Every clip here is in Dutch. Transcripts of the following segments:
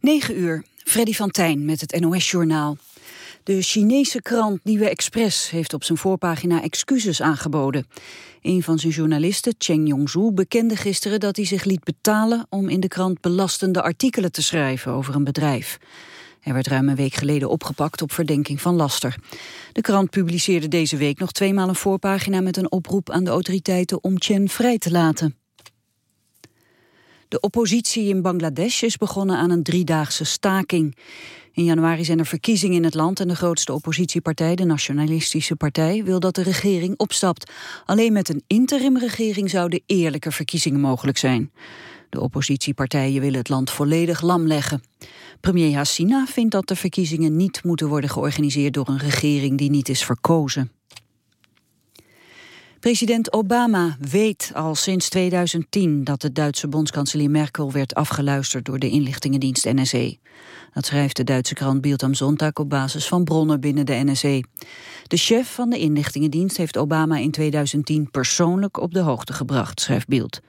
9 uur, Freddy van Tijn met het NOS-journaal. De Chinese krant Nieuwe Express heeft op zijn voorpagina excuses aangeboden. Een van zijn journalisten, Cheng Yongzhu, bekende gisteren dat hij zich liet betalen om in de krant belastende artikelen te schrijven over een bedrijf. Hij werd ruim een week geleden opgepakt op verdenking van laster. De krant publiceerde deze week nog tweemaal een voorpagina met een oproep aan de autoriteiten om Chen vrij te laten. De oppositie in Bangladesh is begonnen aan een driedaagse staking. In januari zijn er verkiezingen in het land en de grootste oppositiepartij, de Nationalistische Partij, wil dat de regering opstapt. Alleen met een interimregering zouden eerlijke verkiezingen mogelijk zijn. De oppositiepartijen willen het land volledig lam leggen. Premier Hassina vindt dat de verkiezingen niet moeten worden georganiseerd door een regering die niet is verkozen. President Obama weet al sinds 2010 dat de Duitse bondskanselier Merkel werd afgeluisterd door de inlichtingendienst NSE. Dat schrijft de Duitse krant Bild am Sonntag op basis van bronnen binnen de NSE. De chef van de inlichtingendienst heeft Obama in 2010 persoonlijk op de hoogte gebracht, schrijft Bild.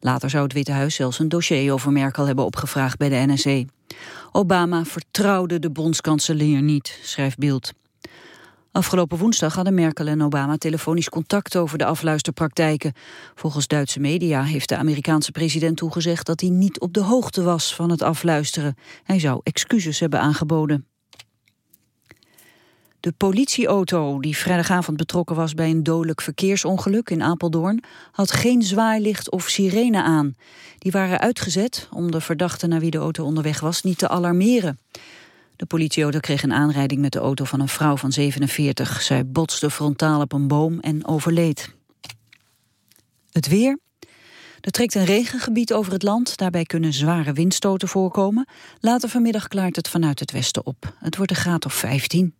Later zou het Witte Huis zelfs een dossier over Merkel hebben opgevraagd bij de NSE. Obama vertrouwde de bondskanselier niet, schrijft Bild. Afgelopen woensdag hadden Merkel en Obama telefonisch contact over de afluisterpraktijken. Volgens Duitse media heeft de Amerikaanse president toegezegd dat hij niet op de hoogte was van het afluisteren. Hij zou excuses hebben aangeboden. De politieauto die vrijdagavond betrokken was bij een dodelijk verkeersongeluk in Apeldoorn had geen zwaailicht of sirene aan. Die waren uitgezet om de verdachte naar wie de auto onderweg was niet te alarmeren. De politieauto kreeg een aanrijding met de auto van een vrouw van 47. Zij botste frontaal op een boom en overleed. Het weer. Er trekt een regengebied over het land. Daarbij kunnen zware windstoten voorkomen. Later vanmiddag klaart het vanuit het westen op. Het wordt een graad of 15.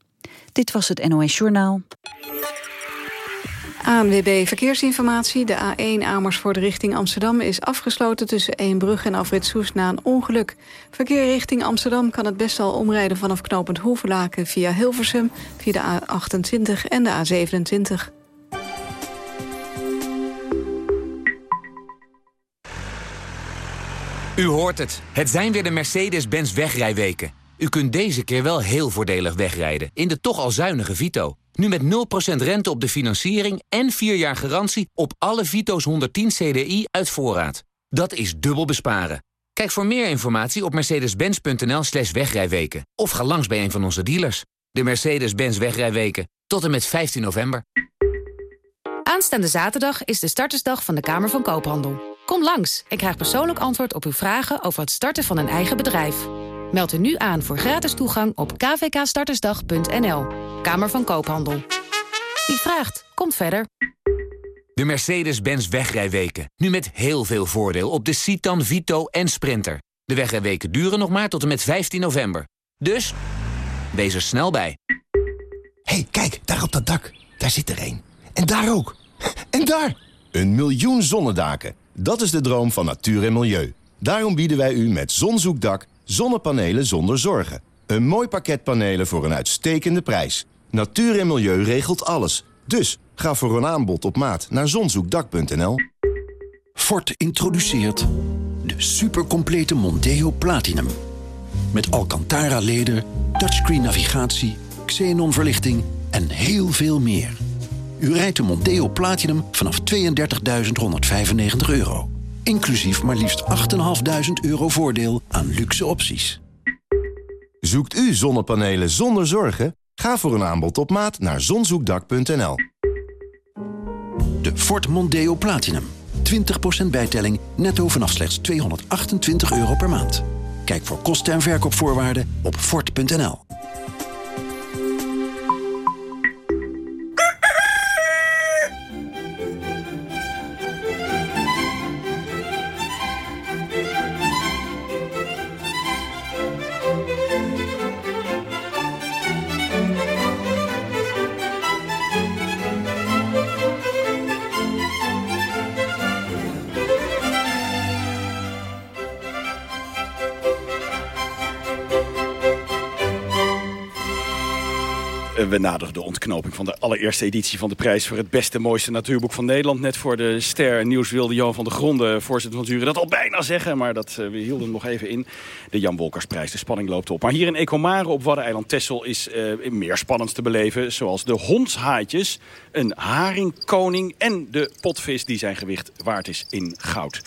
Dit was het NOS Journaal. ANWB Verkeersinformatie. De A1 Amersfoort richting Amsterdam is afgesloten tussen Eembrug en Afrit Soes na een ongeluk. Verkeer richting Amsterdam kan het best al omrijden vanaf knooppunt Hoevelaken via Hilversum, via de A28 en de A27. U hoort het. Het zijn weer de Mercedes-Benz wegrijweken. U kunt deze keer wel heel voordelig wegrijden in de toch al zuinige Vito. Nu met 0% rente op de financiering en 4 jaar garantie op alle Vito's 110 CDI uit voorraad. Dat is dubbel besparen. Kijk voor meer informatie op mercedes-benz.nl slash wegrijweken. Of ga langs bij een van onze dealers. De Mercedes-Benz wegrijweken. Tot en met 15 november. Aanstaande zaterdag is de startersdag van de Kamer van Koophandel. Kom langs en krijg persoonlijk antwoord op uw vragen over het starten van een eigen bedrijf. Meld u nu aan voor gratis toegang op kvkstartersdag.nl. Kamer van Koophandel. Wie vraagt, komt verder. De Mercedes-Benz wegrijweken. Nu met heel veel voordeel op de Citan, Vito en Sprinter. De wegrijweken duren nog maar tot en met 15 november. Dus, wees er snel bij. hey, kijk, daar op dat dak. Daar zit er een. En daar ook. En daar! Een miljoen zonnedaken. Dat is de droom van natuur en milieu. Daarom bieden wij u met Zonzoekdak Zonnepanelen zonder zorgen. Een mooi pakket panelen voor een uitstekende prijs. Natuur en milieu regelt alles. Dus ga voor een aanbod op maat naar zonzoekdak.nl. Ford introduceert de supercomplete Monteo Platinum. Met Alcantara-leder, touchscreen navigatie, xenon verlichting en heel veel meer. U rijdt de Monteo Platinum vanaf 32.195 euro. Inclusief maar liefst 8.500 euro voordeel aan luxe opties. Zoekt u zonnepanelen zonder zorgen? Ga voor een aanbod op maat naar zonzoekdak.nl. De Ford Mondeo Platinum. 20% bijtelling netto vanaf slechts 228 euro per maand. Kijk voor kosten en verkoopvoorwaarden op Ford.nl. we naderen de ontknoping van de allereerste editie van de prijs... voor het beste, mooiste natuurboek van Nederland. Net voor de ster nieuws wilde Johan van der Gronde, voorzitter van jury... dat al bijna zeggen, maar dat, we hielden nog even in. De Jan Wolkersprijs, de spanning loopt op. Maar hier in Ecomare op Waddeneiland Tessel is meer spannend te beleven... zoals de hondshaaitjes, een haringkoning en de potvis die zijn gewicht waard is in goud.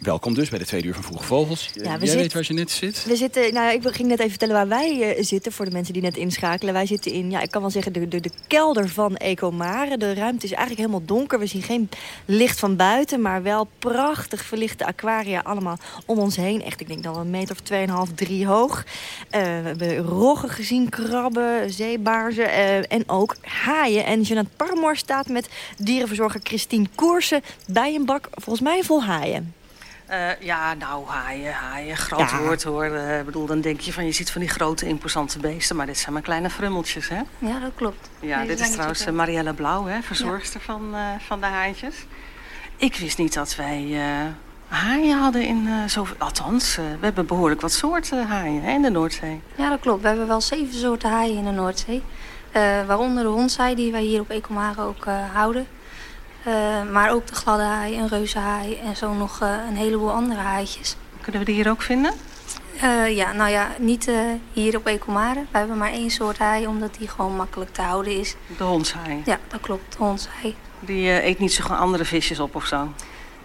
Welkom dus bij de tweede uur van Vroege Vogels. Ja, Jij weet waar je net zit? We zitten, nou, ik ging net even vertellen waar wij uh, zitten... voor de mensen die net inschakelen. Wij zitten in, ja, ik kan wel zeggen, de, de, de kelder van Ecomare. De ruimte is eigenlijk helemaal donker. We zien geen licht van buiten, maar wel prachtig verlichte aquaria... allemaal om ons heen. Echt, ik denk dan een meter of tweeënhalf, drie hoog. Uh, we hebben roggen gezien, krabben, zeebaarzen uh, en ook haaien. En Jeanette Parmor staat met dierenverzorger Christine Koersen... bij een bak, volgens mij vol haaien. Uh, ja, nou, haaien, haaien, groot ja. woord hoor. Ik uh, bedoel, dan denk je van, je ziet van die grote imposante beesten... maar dit zijn maar kleine frummeltjes, hè? Ja, dat klopt. Ja, dit is trouwens uh, Marielle Blauw, hè, verzorgster ja. van, van de haantjes. Ik wist niet dat wij haaien hadden in zoveel... Althans, we hebben behoorlijk wat soorten haaien hè, in de Noordzee. Ja, dat klopt. We hebben wel zeven soorten haaien in de Noordzee. waaronder de hondzaai, die wij hier op Ecomare ook houden... Uh, maar ook de gladde haai, een reuzenhaai en zo nog uh, een heleboel andere haaitjes. Kunnen we die hier ook vinden? Uh, ja, nou ja, niet hier op Ecomare. We hebben maar één soort haai, omdat die gewoon makkelijk te houden is. De hondshaai? Ja, dat klopt, de hondshaai. Die eet niet zo gewoon andere visjes op of zo?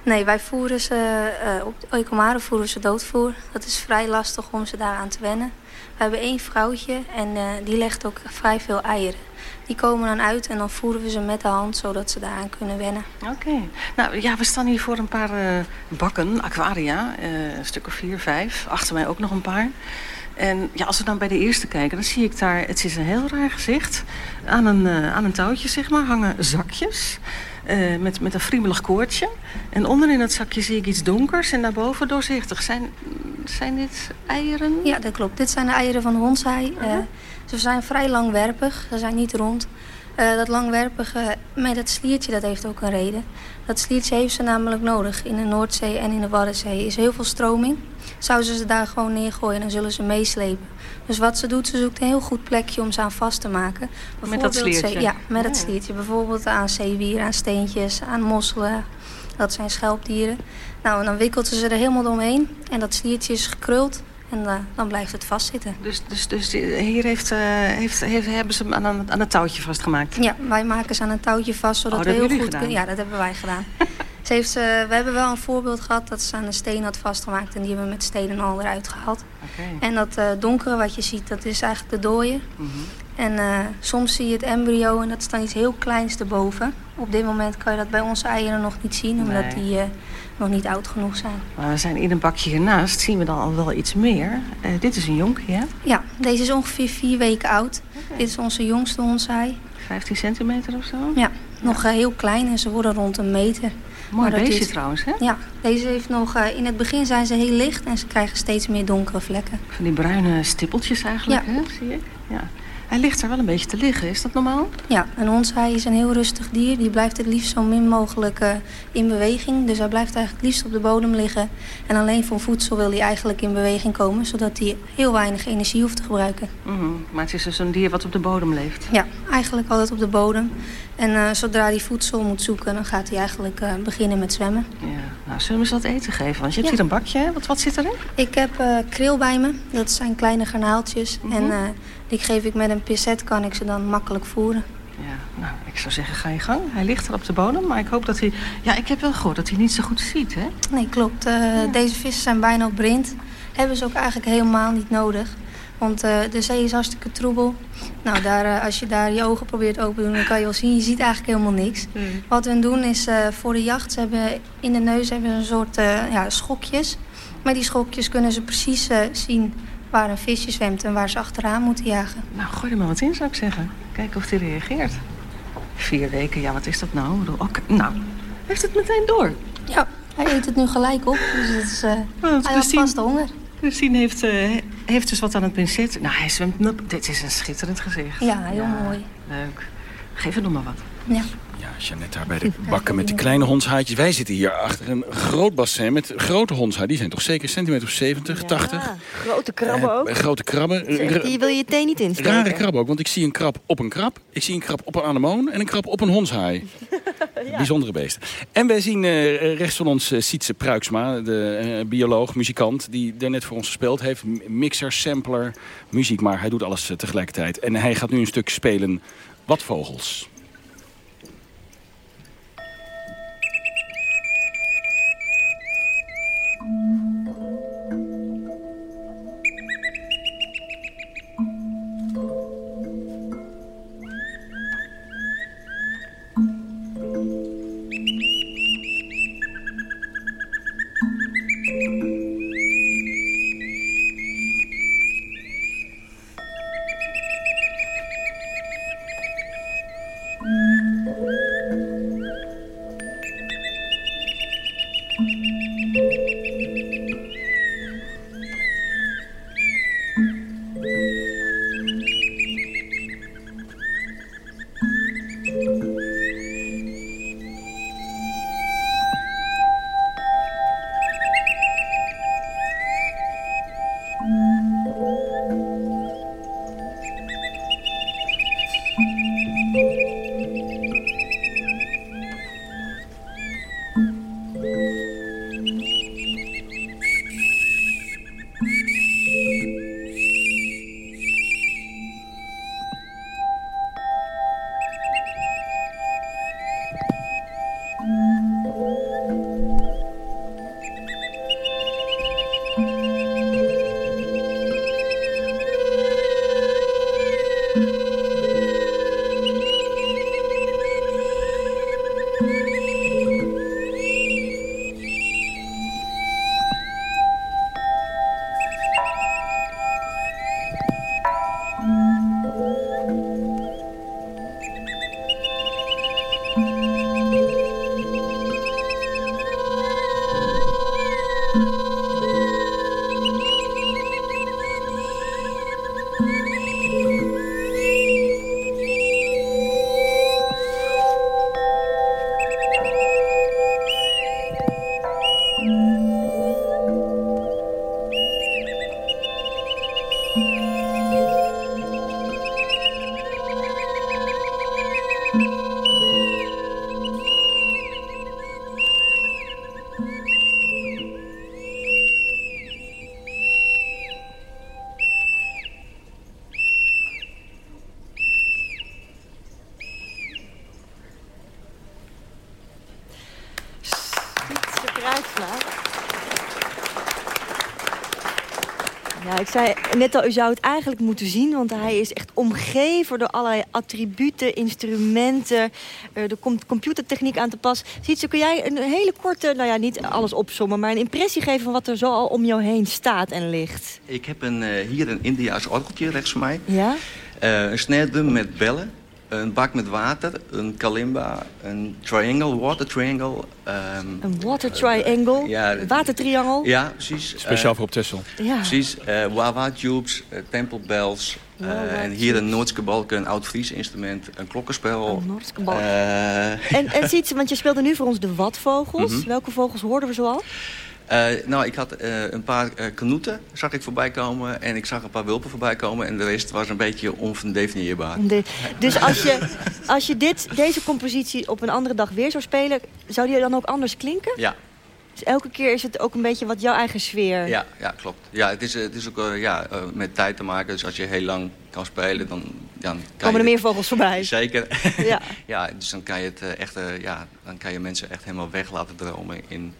Nee, wij voeren ze, op Ecomare voeren ze doodvoer. Dat is vrij lastig om ze daaraan te wennen. We hebben één vrouwtje en die legt ook vrij veel eieren. Die komen dan uit en dan voeren we ze met de hand, zodat ze daaraan kunnen wennen. Oké. Nou ja, we staan hier voor een paar uh, bakken, aquaria. Uh, een stuk of vier, vijf. Achter mij ook nog een paar. En ja, als we dan bij de eerste kijken, dan zie ik daar... Het is een heel raar gezicht. Aan een, uh, aan een touwtje, zeg maar, hangen zakjes. Uh, met, met een friemelig koordje. En onderin dat zakje zie ik iets donkers en daarboven doorzichtig. Zijn, zijn dit eieren? Ja, dat klopt. Dit zijn de eieren van de hondshaai. Uh -huh. Ze zijn vrij langwerpig, ze zijn niet rond. Uh, dat langwerpige met dat sliertje, dat heeft ook een reden. Dat sliertje heeft ze namelijk nodig in de Noordzee en in de Waddenzee. is heel veel stroming. Zouden ze ze daar gewoon neergooien, dan zullen ze meeslepen. Dus wat ze doet, ze zoekt een heel goed plekje om ze aan vast te maken. Met dat sliertje? ja, met het sliertje. Bijvoorbeeld aan zeewieren, aan steentjes, aan mosselen. Dat zijn schelpdieren. Nou, en dan wikkelt ze ze er helemaal omheen. En dat sliertje is gekruld. En uh, dan blijft het vastzitten. Dus, dus, dus hier heeft, uh, heeft, heeft, hebben ze hem aan een, aan een touwtje vastgemaakt? Ja, wij maken ze aan een touwtje vast. Zodat oh, we heel goed gedaan. kunnen. Ja, dat hebben wij gedaan. ze heeft, uh, we hebben wel een voorbeeld gehad dat ze aan een steen had vastgemaakt. En die hebben we met stenen al eruit gehaald. Okay. En dat donkere wat je ziet, dat is eigenlijk de dooie. Mm -hmm. En soms zie je het embryo en dat is dan iets heel kleins erboven. Op dit moment kan je dat bij onze eieren nog niet zien. Omdat Nee. die nog niet oud genoeg zijn. Maar we zijn in een bakje hiernaast, zien we dan al wel iets meer. Uh, dit is een jonkje, hè? Ja, deze is ongeveer vier weken oud. Okay. Dit is onze jongste hondshaai. 15 centimeter of zo? Ja, nog heel klein en ze worden rond een meter. Mooi Maar beestje is- trouwens, hè? Ja, deze heeft nog... uh, in het begin zijn ze heel licht en ze krijgen steeds meer donkere vlekken. Van die bruine stippeltjes eigenlijk, Ja. hè? Zie ik. Ja. Hij ligt er wel een beetje te liggen, is dat normaal? Ja, een hondshaai is een heel rustig dier. Die blijft het liefst zo min mogelijk uh, in beweging. Dus hij blijft eigenlijk het liefst op de bodem liggen. En alleen voor voedsel wil hij eigenlijk in beweging komen... zodat hij heel weinig energie hoeft te gebruiken. Mhm. Maar het is dus een dier wat op de bodem leeft. Ja, eigenlijk altijd op de bodem. En uh, zodra hij voedsel moet zoeken, dan gaat hij eigenlijk uh, beginnen met zwemmen. Ja. Nou, zullen we ze wat eten geven? Want je hebt Ja. hier een bakje? Wat, wat zit erin? Ik heb kril bij me. Dat zijn kleine garnaaltjes. En uh, die geef ik met een pincet, kan ik ze dan makkelijk voeren. Ja, nou, ik zou zeggen, ga je gang. Hij ligt er op de bodem, maar ik hoop dat hij... Ja, ik heb wel gehoord dat hij niet zo goed ziet, hè? Nee, klopt. Uh, Deze vissen zijn bijna op blind. Hebben ze ook eigenlijk helemaal niet nodig. Want uh, de zee is hartstikke troebel. Nou, daar, uh, als je daar je ogen probeert open te doen, dan kan je wel zien. Je ziet eigenlijk helemaal niks. Mm. Wat we doen is voor de jacht, ze hebben in de neus hebben ze een soort ja, schokjes. Met die schokjes kunnen ze precies zien waar een visje zwemt en waar ze achteraan moeten jagen. Nou, gooi er maar wat in, zou ik zeggen. Kijken of hij reageert. Vier weken, ja, wat is dat nou? Oké, nou, heeft het meteen door. Ja, hij eet het nu gelijk op. Dus het is, uh, hij had vast honger. Christine heeft, uh, heeft dus wat aan het pincet. Nou, hij zwemt... Dit is een schitterend gezicht. Ja, heel mooi. Leuk. Geef het nog maar wat. Ja. Ja, Jeannette daar bij de bakken met de kleine hondshaartjes. Wij zitten hier achter een groot bassin met grote hondshaar. Die zijn toch zeker centimeter of 70, 80? Grote krabben Eh, ook. grote krabben. Die wil je thee niet insteken. Rare krabben ook, want ik zie een krab op een krab. Ik zie een krab op een anemoon en een krab op een hondshaai. Bijzondere beesten. En wij zien eh, rechts van ons uh, Sietse Pruiksma, de eh, bioloog, muzikant... die er net voor ons gespeeld heeft. Mixer, sampler, muziek, maar hij doet alles eh, tegelijkertijd. En hij gaat nu een stuk spelen Wat Vogels. Zei net al, u zou het eigenlijk moeten zien... want hij is echt omgeven door allerlei attributen, instrumenten. Eh, er komt computertechniek aan te pas. Sietse, kun jij een hele korte, nou ja, niet alles opzommen... maar een impressie geven van wat er zo al om jou heen staat en ligt? Ik heb een, eh, hier een Indiaas orgeltje rechts van mij. Ja? Eh, een snare met bellen. Een bak met water. Een kalimba. Een triangle, water triangle. ehm, Een water triangle, ja, een watertriangel. ja, precies. Speciaal Eh, voor op Texel. Ja. Precies. eh wawa tubes, eh, temple bells. eh, en hier een. Noordse balken, een oud-Fries instrument. Een klokkenspel. Een Noordse balken. Eh, En, en Sietse, want je speelde nu voor ons de watvogels. Mhm. Welke vogels hoorden we zoal? Eh, nou, ik had eh, een paar eh kanoeten, zag ik voorbij komen. En ik zag een paar wulpen voorbij komen. En de rest was een beetje ondefinieerbaar. De- dus als je, als je dit, deze compositie op een andere dag weer zou spelen... zou die dan ook anders klinken? Ja, Dus elke keer is het ook een beetje wat jouw eigen sfeer. ja, ja klopt. Ja, het, is, het is ook ja, met tijd te maken. Dus als je heel lang kan spelen, dan, dan kan Komen er meer vogels voorbij? Zeker. Ja. ja, dus dan kan je het echt, ja, dan kan je mensen echt helemaal weg laten dromen in.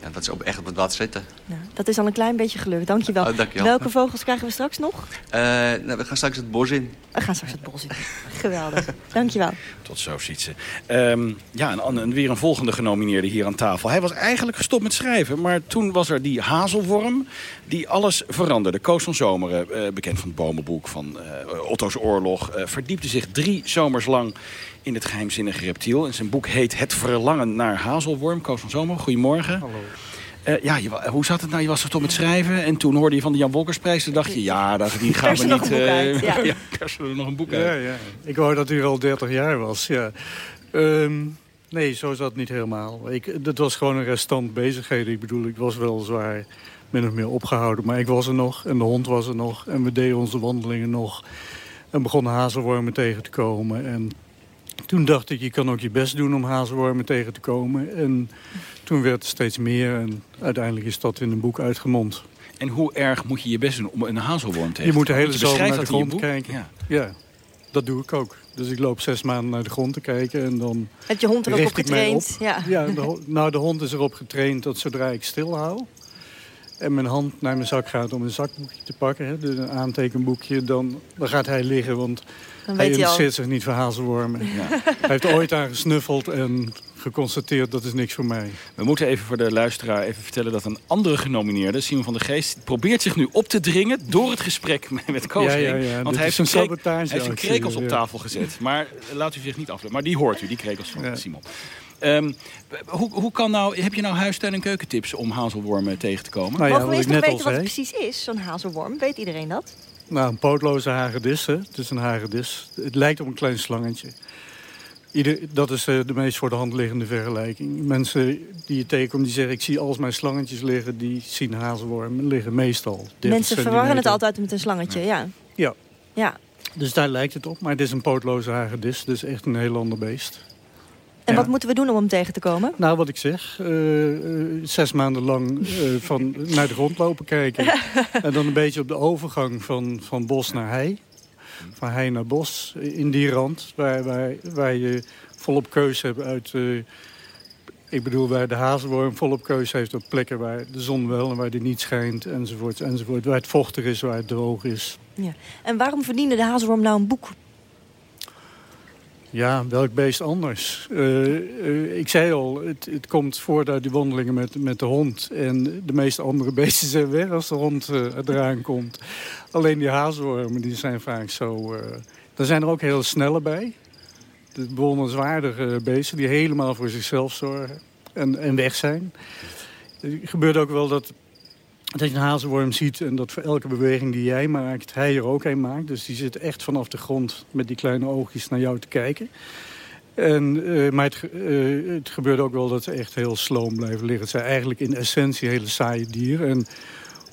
Ja, dat ze op, echt op het wat zitten. Nou, dat is al een klein beetje gelukt. Dankjewel. Oh, dankjewel. Welke vogels krijgen we straks nog? Eh, nou, we gaan straks het bos in. We gaan straks het bos in. Geweldig. Dankjewel. Tot zo ziet ze. Ehm, ja, en, weer een volgende genomineerde hier aan tafel. Hij was eigenlijk gestopt met schrijven, maar toen was er die hazelworm die alles veranderde. Koos van Zomeren, eh, bekend van het Bomenboek, van eh, Otto's Oorlog... eh, verdiepte zich drie zomers lang in het geheimzinnige reptiel. En zijn boek heet Het Verlangen naar Hazelworm. Koos van Zomeren, goedemorgen. Hallo. Eh, ja, je, hoe zat het nou? Je was er toch met schrijven en toen hoorde je van de Jan Wolkersprijs. Toen dacht je, ja, dat, die gaan we niet... Uh, ja. er nog een boek uit. Ja, ja. Ik wou dat u al 30 jaar was, ja. Um, nee, zo zat het niet helemaal. Ik, dat was gewoon een restant bezigheden. Ik bedoel, ik was wel zwaar min of meer opgehouden. Maar ik was er nog en de hond was er nog. En we deden onze wandelingen nog. En begonnen hazelwormen tegen te komen. En toen dacht ik, je kan ook je best doen om hazelwormen tegen te komen. En toen werd het steeds meer en uiteindelijk is dat in een boek uitgemond. En hoe erg moet je je best doen om een hazelworm tegen te komen? Je moet de hele zomer naar de grond kijken. Ja. ja. dat doe ik ook. Dus ik loop zes maanden naar de grond te kijken en dan Heb je hond er ook op getraind? Ja, ja de, nou de hond is erop getraind dat zodra ik stil hou en mijn hand naar mijn zak gaat om een zakboekje te pakken, hè, dus een aantekenboekje, dan, dan gaat hij liggen, want dan hij interesseert zich niet voor hazelwormen. Ja. hij heeft ooit aan gesnuffeld en geconstateerd dat is niks voor mij. We moeten even voor de luisteraar even vertellen dat een andere genomineerde, Simon van der Geest, probeert zich nu op te dringen door het gesprek met Koos. Ja, ja, ja. Want hij heeft, een sabotage hij heeft zijn krekels op tafel gezet. Maar laat u zich niet afleiden. Maar die hoort u, die krekels van Simon. Um, hoe, hoe kan nou, heb je nou huistuin- en keukentips om hazelwormen tegen te komen? Nou ja, Mogen we eerst nog weten wat het precies is, zo'n hazelworm? Weet iedereen dat? Nou, een pootloze hagedis, hè. Het is een hagedis. Het lijkt op een klein slangetje. Ieder, dat is uh, de meest voor de hand liggende vergelijking. Mensen die je tegenkomt, die zeggen... ik zie als mijn slangetjes liggen, die zien hazelwormen liggen meestal. Mensen verwarren het altijd met een slangetje, ja. Ja. ja. Dus daar lijkt het op. Maar het is een pootloze hagedis, dus echt een heel ander beest. En wat moeten we doen om hem tegen te komen? Nou, wat ik zeg. Uh, zes maanden lang uh, van naar de grond lopen kijken. en dan een beetje op de overgang van, van bos naar hei. Van hei naar bos. In die rand waar, waar, waar je volop keuze hebt uit... ik bedoel, waar de hazelworm volop keuze heeft op plekken waar de zon wel en waar die niet schijnt, enzovoort, enzovoort. Waar het vochtig is, waar het droog is. Ja. En waarom verdiende de hazelworm nou een boek ja, welk beest anders? Uh, uh, ik zei al, het, het, komt voort uit die wandelingen met, met de hond. En de meeste andere beesten zijn weg als de hond uh, eraan komt. Alleen die hazelwormen, die zijn vaak zo... er zijn er ook heel snelle bij. De bewonderenswaardige beesten die helemaal voor zichzelf zorgen. En, en weg zijn. Het gebeurt ook wel dat dat je een hazelworm ziet en dat voor elke beweging die jij maakt, hij er ook een maakt. Dus die zit echt vanaf de grond met die kleine oogjes naar jou te kijken. En, uh, maar het, uh, het gebeurt ook wel dat ze echt heel sloom blijven liggen. Het zijn eigenlijk in essentie hele saaie dieren. En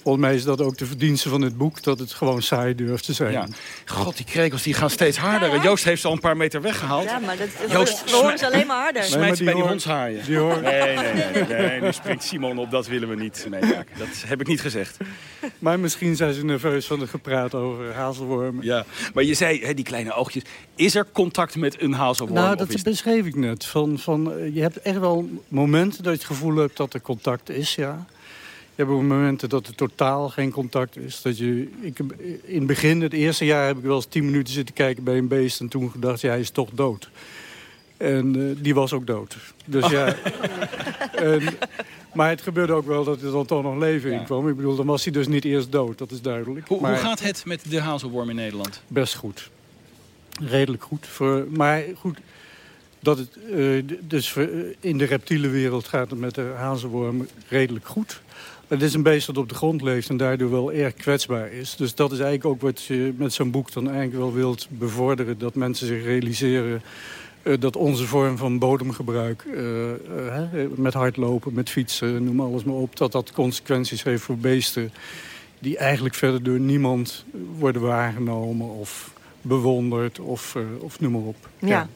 Volgens mij is dat ook de verdienste van het boek, dat het gewoon saai durft te zijn. Ja. God, die krekels die gaan steeds harder. Joost heeft ze al een paar meter weggehaald. Ja, maar dat, Joost, we horen ze alleen maar harder. Smijt ze bij die hondshaaien. Die hoor... Nee, nee, nee, nee, nu springt Simon op, dat willen we niet meemaken. Dat heb ik niet gezegd. Maar misschien zijn ze nerveus van het gepraat over hazelwormen. Ja, maar je zei, hè, die kleine oogjes. Is er contact met een hazelworm? Nou, dat beschreef ik net. Van, van, eh, je hebt echt wel momenten dat je het gevoel hebt dat er contact is, ja. Je hebt momenten dat er totaal geen contact is. Dat je, ik, in het begin, het eerste jaar, heb ik wel eens tien minuten zitten kijken bij een beest... en toen gedacht, ja, hij is toch dood. En uh, die was ook dood. Dus ja... en, maar het gebeurde ook wel dat er dan toch nog leven in kwam. Ik bedoel, dan was hij dus niet eerst dood, dat is duidelijk. Hoe, hoe gaat het met de hazelworm in Nederland? Best goed. Redelijk goed. Voor, maar goed, dat het, uh, dus in de reptiele wereld gaat het met de hazelworm redelijk goed. Het is een beest dat op de grond leeft en daardoor wel erg kwetsbaar is. Dus dat is eigenlijk ook wat je met zo'n boek dan eigenlijk wel wilt bevorderen. Dat mensen zich realiseren uh, dat onze vorm van bodemgebruik... Uh, uh, met hardlopen, met fietsen, noem alles maar op... dat dat consequenties heeft voor beesten... die eigenlijk verder door niemand worden waargenomen of bewonderd of, of noem maar op. Ja. ja.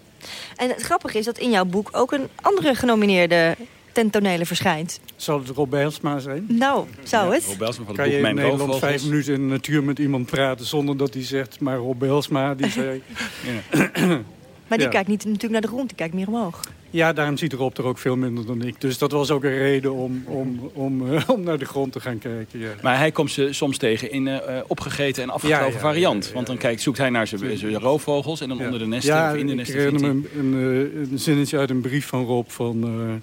En het grappige is dat in jouw boek ook een andere genomineerde ten tonele verschijnt. Zal het Rob Bijlsma zijn? Nou, zou het. Rob Bijlsma van kan je in Nederland vijf minuten in de natuur met iemand praten... zonder dat hij zegt, maar Rob Bijlsma, die zei... maar die kijkt niet natuurlijk naar de grond, die kijkt meer omhoog. Ja, daarom ziet Rob er ook veel minder dan ik. Dus dat was ook een reden om, om, om, uh, om naar de grond te gaan kijken. Ja. Maar hij komt ze soms tegen in uh, opgegeten en afgekloven ja, variant. Want dan kijkt, zoekt hij naar zijn roofvogels en dan onder de nesten of in de nesten. ik herinner me een, een, een, zinnetje uit een brief van Rob van... Uh,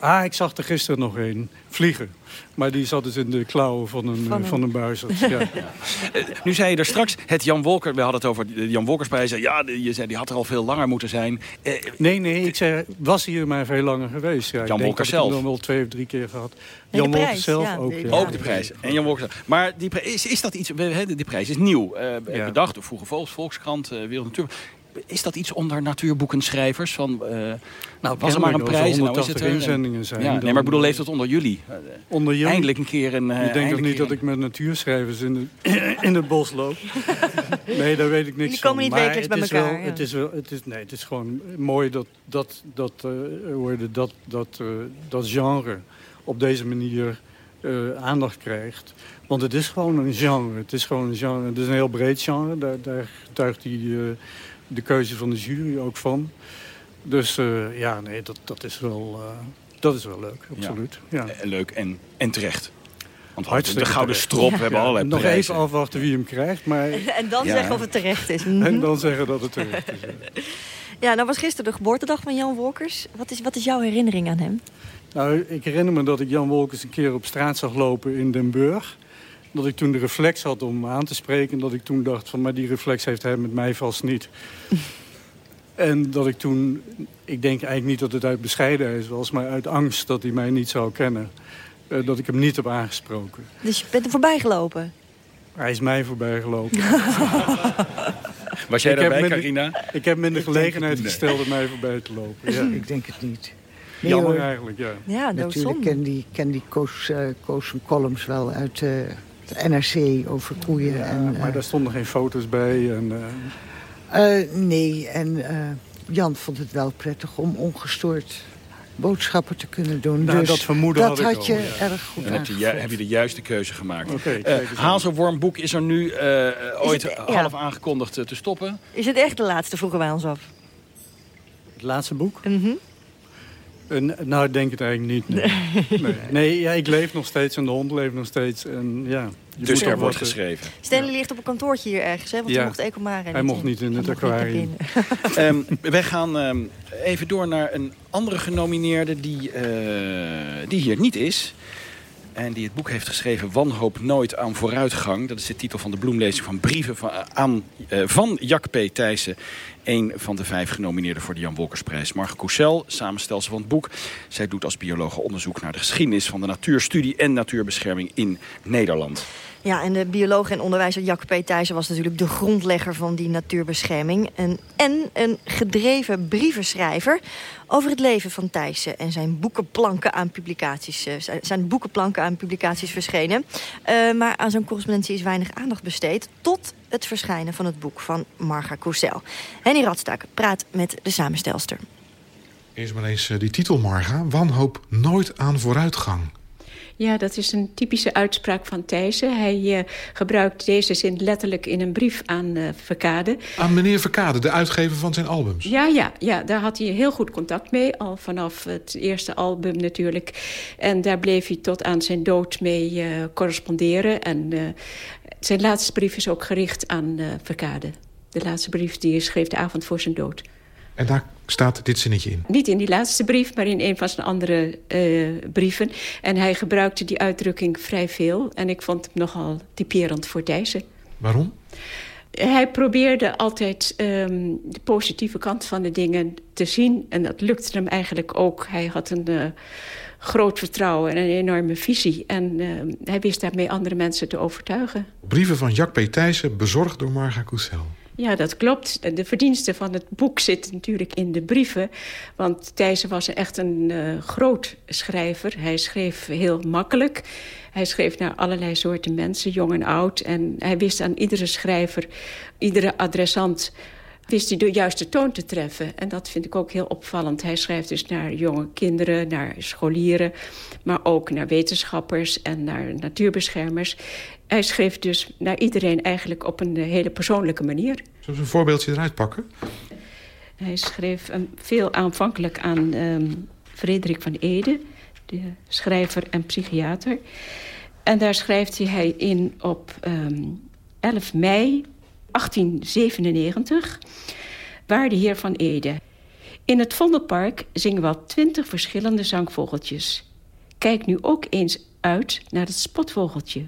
ah, ik zag er gisteren nog een vliegen. Maar die zat dus in de klauwen van een, van een... Van een buizerd. Ja. Eh, nu zei je er straks, het Jan Wolker, we hadden het over de Jan Wolkersprijs. Ja, je zei, die had er al veel langer moeten zijn. Uh, nee, nee, ik zei, was hier maar veel langer geweest. Ja, Jan Wolker zelf? Ik heb hem wel twee of drie keer gehad. Jan Wolker zelf ja, ook. Ja. Ook de prijs. En Jan Wolker zelf. Maar die, is, is dat iets, die prijs is nieuw. Uh, bedacht door Vroege Volks, Volkskrant, Wereld Natuur. Is dat iets onder natuurboekenschrijvers? Van, uh, nou, was er maar een prijs? Nou, is het inzendingen zijn. Ja, nee, maar ik bedoel, leeft dat onder jullie? Onder jullie? Eindelijk een keer een... Uh, ik denk ook niet dat ik met natuurschrijvers in, de, in het bos loop. nee, daar weet ik niks van. Die komen niet wekelijks bij elkaar. Wel, het, is wel, het, is, nee, het is gewoon mooi dat dat, dat, uh, dat, dat, uh, dat genre op deze manier aandacht krijgt. Want het is gewoon een genre. Het is gewoon een genre. Het is een heel breed genre. Daar, daar getuigt die de keuze van de jury ook van. Dus uh, ja, nee, dat, dat, is wel, uh, dat is wel leuk, absoluut. Ja. ja. Leuk en, en terecht. Want Hartstikke de Gouden Strop, we hebben allerlei Nog even afwachten wie hem krijgt. Maar... en dan zeggen of het terecht is. en dan zeggen dat het terecht is. ja, nou was gisteren de geboortedag van Jan Wolkers. Wat is, wat is jouw herinnering aan hem? Nou, ik herinner me dat ik Jan Wolkers een keer op straat zag lopen in Den Burg dat ik toen de reflex had om aan te spreken. En dat ik toen dacht van, maar die reflex heeft hij met mij vast niet. en dat ik toen, ik denk eigenlijk niet dat het uit bescheidenheid was... maar uit angst dat hij mij niet zou kennen. Uh, dat ik hem niet heb aangesproken. Dus je bent er voorbij gelopen? Hij is mij voorbij gelopen. Was jij daarbij, Carina? Ik heb hem in de gelegenheid gesteld om mij voorbij te lopen. Ja. Ik denk het niet. Nee, Jammer eigenlijk, ja. ja Natuurlijk ken die, ken die Koos, uh, Koos columns wel uit... Uh, NRC over koeien. en, maar uh, daar stonden geen foto's bij? En, uh... nee, en Jan vond het wel prettig om ongestoord boodschappen te kunnen doen. Nou, dus dat vermoeden dat had, je al, erg goed Dan heb je, heb je de juiste keuze gemaakt. Okay, uh, Hazelwormboek is er nu uh, ooit het, ja. half aangekondigd te stoppen. Is het echt de laatste, vroegen wij ons af. Het laatste boek? Mm -hmm. Uh, nou, ik denk het eigenlijk niet. Nee, nee. nee ja, ik leef nog steeds en de hond leeft nog steeds. En, ja, dus er wordt geschreven. Stanley ja. ligt op een kantoortje hier ergens, hè? want ja. hij mocht Ecomare Hij mocht niet in het aquarium. um, wij gaan um, even door naar een andere genomineerde die, uh, die hier niet is. En die het boek heeft geschreven Wanhoop nooit aan vooruitgang. Dat is de titel van de bloemlezing van brieven van, aan, uh, van Jack P. Thijssen. Een van de vijf genomineerden voor de Jan Wolkersprijs. Marge Coussel, samenstelsel van het boek. Zij doet als biologe onderzoek naar de geschiedenis van de natuurstudie en natuurbescherming in Nederland. Ja, en de bioloog en onderwijzer Jack P. Thijssen was natuurlijk de grondlegger van die natuurbescherming. En, en een gedreven brievenschrijver over het leven van Thijssen. En zijn boekenplanken aan publicaties, uh, zijn boekenplanken aan publicaties verschenen. Uh, maar aan zijn correspondentie is weinig aandacht besteed. Tot het verschijnen van het boek van Marga Cousel. Henny Radstak praat met de samenstelster. Eerst maar eens uh, die titel, Marga. Wanhoop nooit aan vooruitgang. Ja, dat is een typische uitspraak van Thijssen. Hij uh, gebruikt deze zin letterlijk in een brief aan uh, Verkade. Aan meneer Verkade, de uitgever van zijn albums? Ja, ja, ja, daar had hij heel goed contact mee. Al vanaf het eerste album natuurlijk. En daar bleef hij tot aan zijn dood mee uh, corresponderen. En zijn laatste brief is ook gericht aan Verkade. De laatste brief die hij schreef de avond voor zijn dood. En daar staat dit zinnetje in? Niet in die laatste brief, maar in een van zijn andere uh, brieven. En hij gebruikte die uitdrukking vrij veel. En ik vond hem nogal typerend voor Thijssen. Waarom? Hij probeerde altijd um, de positieve kant van de dingen te zien. En dat lukte hem eigenlijk ook. Hij had een uh, groot vertrouwen en een enorme visie. En uh, hij wist daarmee andere mensen te overtuigen. Brieven van Jacques P. Thijssen, bezorgd door Marga Coussel. Ja, dat klopt. De verdienste van het boek zit natuurlijk in de brieven. Want Thijssen was echt een uh, groot schrijver. Hij schreef heel makkelijk. Hij schreef naar allerlei soorten mensen, jong en oud. En hij wist aan iedere schrijver, iedere adressant wist hij de juiste toon te treffen. En dat vind ik ook heel opvallend. Hij schrijft dus naar jonge kinderen, naar scholieren... maar ook naar wetenschappers en naar natuurbeschermers. Hij schreef dus naar iedereen eigenlijk op een hele persoonlijke manier. Zullen we een voorbeeldje eruit pakken? Hij schreef veel aanvankelijk aan um, Frederik van Ede... de schrijver en psychiater. En daar schrijft hij in op um, 11 mei 1897, waar de heer van Ede. In het Vondelpark zingen wel twintig verschillende zangvogeltjes. Kijk nu ook eens uit naar het spotvogeltje.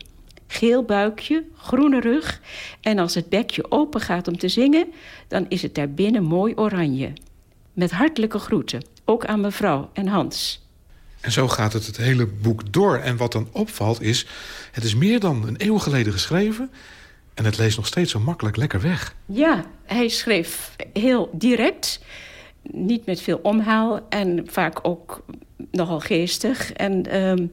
Geel buikje, groene rug en als het bekje open gaat om te zingen... dan is het daarbinnen mooi oranje. Met hartelijke groeten, ook aan mevrouw en Hans. En zo gaat het het hele boek door. En wat dan opvalt is, het is meer dan een eeuw geleden geschreven... en het leest nog steeds zo makkelijk lekker weg. Ja, hij schreef heel direct, niet met veel omhaal... en vaak ook nogal geestig. En ehm,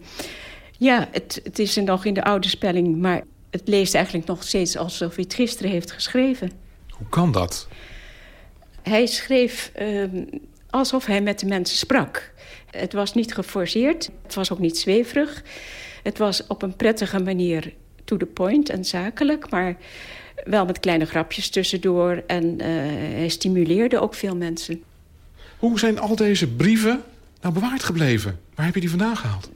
ja, het, het is nog in de oude spelling... maar het leest eigenlijk nog steeds alsof hij het gisteren heeft geschreven. Hoe kan dat? Hij schreef ehm, alsof hij met de mensen sprak. Het was niet geforceerd, het was ook niet zweverig. Het was op een prettige manier to the point en zakelijk... maar wel met kleine grapjes tussendoor. En uh, hij stimuleerde ook veel mensen. Hoe zijn al deze brieven nou bewaard gebleven? Waar heb je die vandaan gehaald?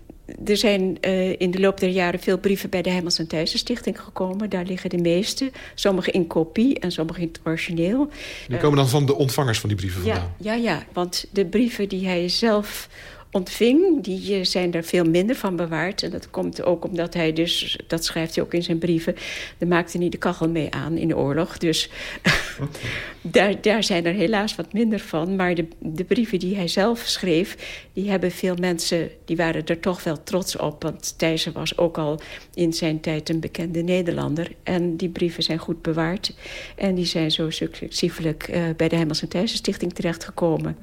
Er zijn uh, in de loop der jaren veel brieven bij de Heimels en Thijssen Stichting gekomen. Daar liggen de meeste. Sommige in kopie en sommige in het origineel. Die komen dan van de ontvangers van die brieven vandaan? Ja, ja, ja, want de brieven die hij zelf ontving, die eh, zijn er veel minder van bewaard. En dat komt ook omdat hij dus, dat schrijft hij ook in zijn brieven... er maakte niet de kachel mee aan in de oorlog. Dus daar, daar zijn er helaas wat minder van. Maar de, de brieven die hij zelf schreef, die hebben veel mensen... die waren er toch wel trots op. Want Thijssen was ook al in zijn tijd een bekende Nederlander. En die brieven zijn goed bewaard. En die zijn zo successievelijk uh, bij de Heimels en Thijssen Stichting terechtgekomen.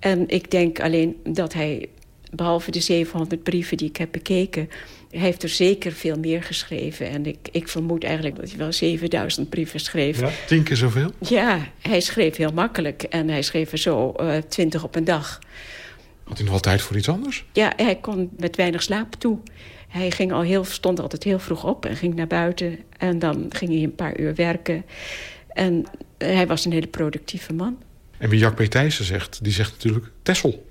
En ik denk alleen dat hij, behalve de 700 brieven die ik heb bekeken... hij heeft er zeker veel meer geschreven. En ik, ik vermoed eigenlijk dat hij wel 7000 brieven schreef. Ja, tien keer zoveel? Ja, hij schreef heel makkelijk. En hij schreef er zo uh, 20 op een dag. Had hij nog wel tijd voor iets anders? Ja, hij kon met weinig slaap toe. Hij ging al heel, stond altijd heel vroeg op en ging naar buiten. En dan ging hij een paar uur werken. En hij was een hele productieve man. En wie Jack P. Thijssen zegt, die zegt natuurlijk Tessel.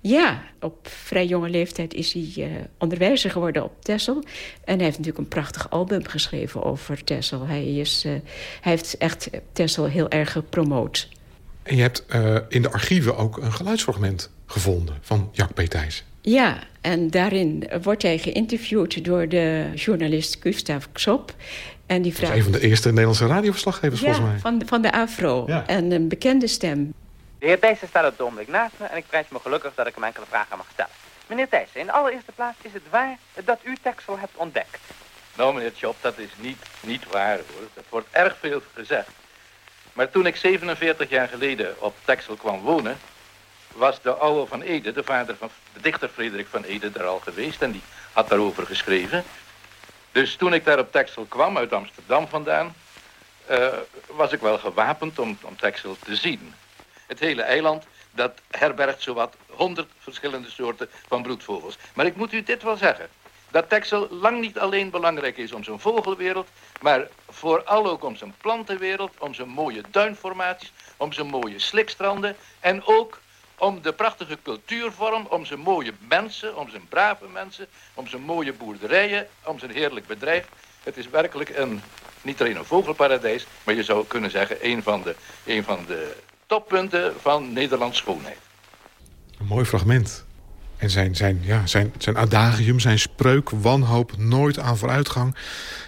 Ja, op vrij jonge leeftijd is hij uh, onderwijzer geworden op Tessel. En hij heeft natuurlijk een prachtig album geschreven over Tessel. Hij, is, uh, hij heeft echt Tessel heel erg gepromoot. En je hebt uh, in de archieven ook een geluidsfragment gevonden van Jack P. Thijssen. Ja, en daarin wordt hij geïnterviewd door de journalist Gustav Xop. En die vraagt... Dat is een van de eerste Nederlandse radioverslaggevers ja, volgens mij. Van de, van de Afro. Ja. En een bekende stem. De heer Thijssen staat op het ogenblik naast me en ik prijs me gelukkig dat ik hem enkele vragen mag stellen. Meneer Thijssen, in de allereerste plaats is het waar dat u Texel hebt ontdekt? Nou, meneer Chop, dat is niet, niet waar hoor. Dat wordt erg veel gezegd. Maar toen ik 47 jaar geleden op Texel kwam wonen, was de oude van Ede, de vader van de dichter Frederik van Ede, daar al geweest en die had daarover geschreven. Dus toen ik daar op Texel kwam, uit Amsterdam vandaan, uh, was ik wel gewapend om, om Texel te zien. Het hele eiland, dat herbergt zowat honderd verschillende soorten van broedvogels. Maar ik moet u dit wel zeggen. Dat Texel lang niet alleen belangrijk is om zijn vogelwereld, maar vooral ook om zijn plantenwereld, om zijn mooie duinformaties, om zijn mooie slikstranden en ook om de prachtige cultuurvorm, om zijn mooie mensen, om zijn brave mensen, om zijn mooie boerderijen, om zijn heerlijk bedrijf. Het is werkelijk een, niet alleen een vogelparadijs, maar je zou kunnen zeggen een van de, een van de toppunten van Nederlands schoonheid. Een mooi fragment. En zijn, zijn, ja, zijn, zijn adagium, zijn spreuk, wanhoop, nooit aan vooruitgang.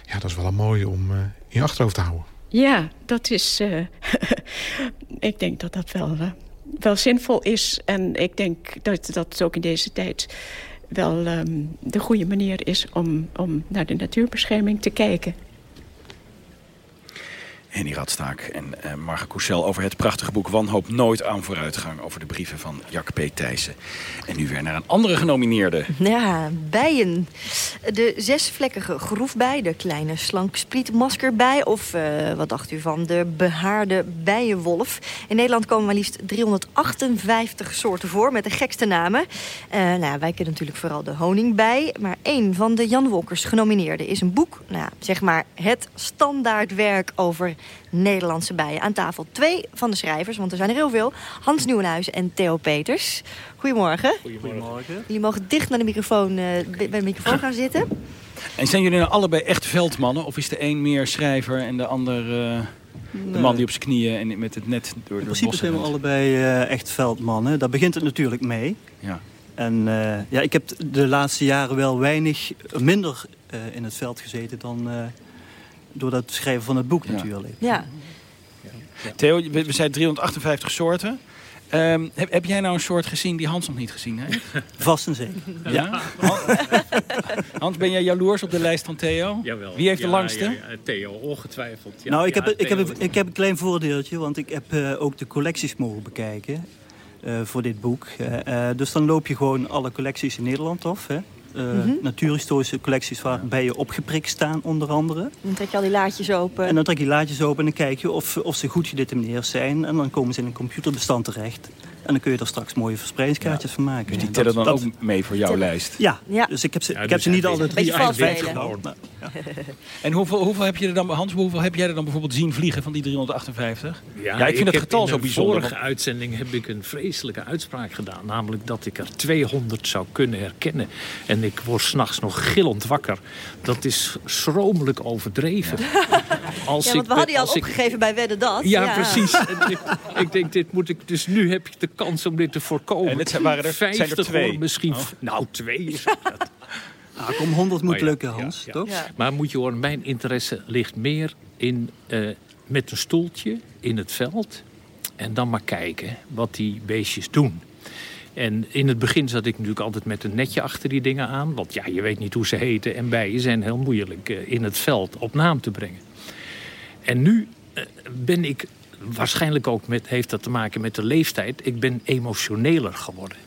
Ja, dat is wel een mooie om uh, in je achterhoofd te houden. Ja, dat is... Uh, ik denk dat dat wel... Uh, wel zinvol is. En ik denk dat dat ook in deze tijd wel um, de goede manier is om, om naar de natuurbescherming te kijken. Henny Radstaak en uh, Marga Cousel over het prachtige boek Wanhoop Nooit aan Vooruitgang. Over de brieven van Jack P. Thijssen. En nu weer naar een andere genomineerde. Ja, bijen. De zesvlekkige groefbij, de kleine slanksprietmaskerbij... of uh, wat dacht u van de behaarde bijenwolf. In Nederland komen maar liefst 358 soorten voor met de gekste namen. Uh, nou, wij kennen natuurlijk vooral de honingbij. Maar één van de Jan Wolkers genomineerden is een boek... Nou, zeg maar het standaardwerk over Nederlandse bijen. Aan tafel twee van de schrijvers, want er zijn er heel veel. Hans Nieuwenhuizen en Theo Peters. Goedemorgen. Goedemorgen. Jullie mogen dicht naar de microfoon, uh, bij de microfoon gaan zitten. En zijn jullie nou allebei echt veldmannen? Of is de een meer schrijver en de ander uh, de man die op zijn knieën en met het net door In de principe bossen zijn we allebei eh, echt veldmannen. Daar begint het natuurlijk mee. Ja. En eh, ja, ik heb de laatste jaren wel weinig, minder eh, in het veld gezeten dan eh, door het schrijven van het boek natuurlijk. Ja. Theo, we, we zijn 358 soorten. Ehm, heb, heb jij nou een soort gezien die Hans nog niet gezien heeft? Vast en zeker. Ja? Han- Hans, ben jij jaloers op de lijst van Theo? Jawel. Wie heeft de langste? ja, ja, Theo, ongetwijfeld. Ja, nou, ik, ja, heb, ik, heb, ik heb een klein voordeeltje, want ik heb eh, ook de collecties mogen bekijken eh, voor dit boek. Eh, dus dan loop je gewoon alle collecties in Nederland af. Hè? Eh, Mhm. Natuurhistorische collecties waarbij je opgeprikt staan, onder andere. Dan trek je al die laadjes open. En dan trek je laadjes open en dan kijk je of, of ze goed gedetermineerd zijn. En dan komen ze in een computerbestand terecht. En dan kun je er straks mooie verspreidingskaartjes van maken. Dus die tellen dan dat- ook mee voor jouw lijst? Ja, Ja. dus ik heb ze, Ja, ik dus heb ze niet alle weet- drie En hoeveel, hoeveel heb je er dan, Hans, hoeveel heb jij er dan bijvoorbeeld zien vliegen van die 358? Ja, ik vind het getal in zo bijzonder. vorige want- uitzending heb ik een vreselijke uitspraak gedaan. Namelijk dat ik er 200 zou kunnen herkennen. En ik word s'nachts nog gillend wakker. Dat is schromelijk overdreven. Als ja, ik want we hadden je al ik- opgegeven bij Wedden Dat. Ja, precies. En ik, ik denk, dit moet ik, dus nu heb ik de kans om dit te voorkomen. En het zijn- waren er- zijn er 50 twee? worden misschien. Oh. Nou, twee is dat. Ah, kom, 100 moet ja, lukken, Hans, ja. toch? Ja. Maar moet je horen, mijn interesse ligt meer in eh, met een stoeltje in het veld. En dan maar kijken wat die beestjes doen. En in het begin zat ik natuurlijk altijd met een netje achter die dingen aan. Want ja, je weet niet hoe ze heten. En bijen zijn heel moeilijk eh, in het veld op naam te brengen. En nu eh, ben ik, waarschijnlijk ook met, heeft dat te maken met de leeftijd... ik ben emotioneler geworden.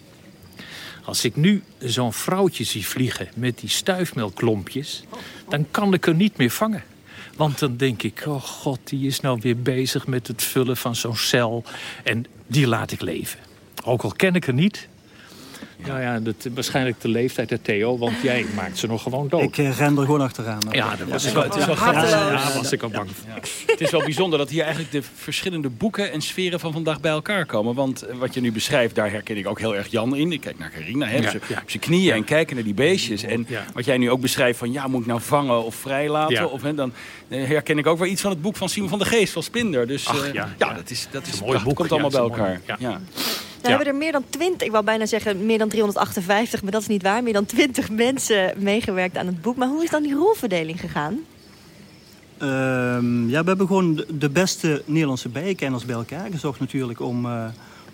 Als ik nu zo'n vrouwtje zie vliegen met die stuifmelkklompjes... dan kan ik er niet meer vangen. Want dan denk ik, oh god, die is nou weer bezig met het vullen van zo'n cel. En die laat ik leven. Ook al ken ik haar niet. Nou ja, dat, waarschijnlijk de leeftijd, hè, Theo, want jij maakt ze nog gewoon dood. Ik eh, ren er gewoon achteraan. Ja, dat was Het ik is wel, het is wel ja, ja, was ik al bang voor. Ja. Het is wel bijzonder dat hier eigenlijk de verschillende boeken en sferen van vandaag bij elkaar komen. Want eh, wat je nu beschrijft, daar herken ik ook heel erg Jan in. Ik kijk naar Carina, hè, Ja, op zijn- ja. knieën en kijken naar die beestjes. En Ja. wat jij nu ook beschrijft van, ja, moet ik nou vangen of vrijlaten? Ja. Of, hè, dan herken ik ook weer iets van het boek van Simon van der Geest, van Spinder. Dus Ach, eh, ja, ja, ja. dat is, dat is een een mooi boek, komt ja, allemaal bij elkaar. Ja. Nou hebben er meer dan 20, ik wou bijna zeggen meer dan 358, maar dat is niet waar. Meer dan 20 mensen meegewerkt aan het boek. Maar hoe is dan die rolverdeling gegaan? Ehm, ja, we hebben gewoon de, de beste Nederlandse bijenkenners bij elkaar gezocht natuurlijk om, eh,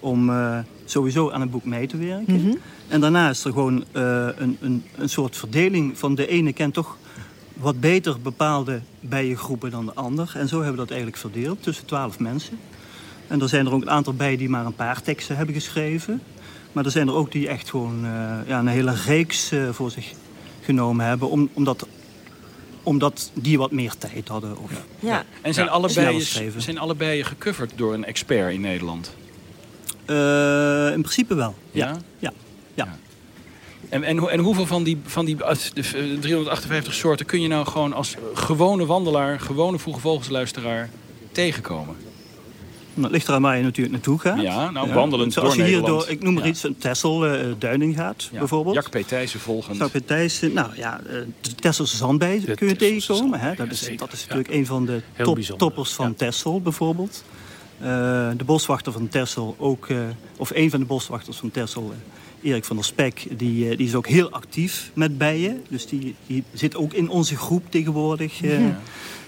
om eh, sowieso aan het boek mee te werken. Mhm. En daarna is er gewoon eh, een, een, een soort verdeling van de ene kent toch wat beter bepaalde bijengroepen dan de ander. En zo hebben we dat eigenlijk verdeeld tussen twaalf mensen. En er zijn er ook een aantal bij die maar een paar teksten hebben geschreven. Maar er zijn er ook die echt gewoon eh, ja, een hele reeks eh, voor zich genomen hebben. Om, omdat, omdat die wat meer tijd hadden. Of, Ja. En zijn, Ja, alle sneller bijen, schrijven. zijn alle bijen gecoverd door een expert in Nederland? Eh, in principe wel. Ja. Ja? ja. Ja. En, en, en hoeveel van die, van die uit de eh, 358 soorten kun je nou gewoon als gewone wandelaar, gewone vroege vogelsluisteraar tegenkomen? Nou, het ligt eraan waar je natuurlijk naartoe gaat. Ja, nou, wandelend Zoals door je hier Nederland. door, ik noem maar Ja. iets, een Tessel eh, Duining gaat, Ja, bijvoorbeeld. Jack P. Thijssen volgend. Nou ja, eh, de Tesselse zandbij De kun je tegenkomen. Hè? Dat, is, dat is Ja. natuurlijk een van de top, toppers van Tessel bijvoorbeeld. Eh, de boswachter van Tessel, ook, eh, of een van de boswachters van Tessel, eh, Erik van der Spek, die, eh, die is ook heel actief met bijen. Dus die, die zit ook in onze groep tegenwoordig eh,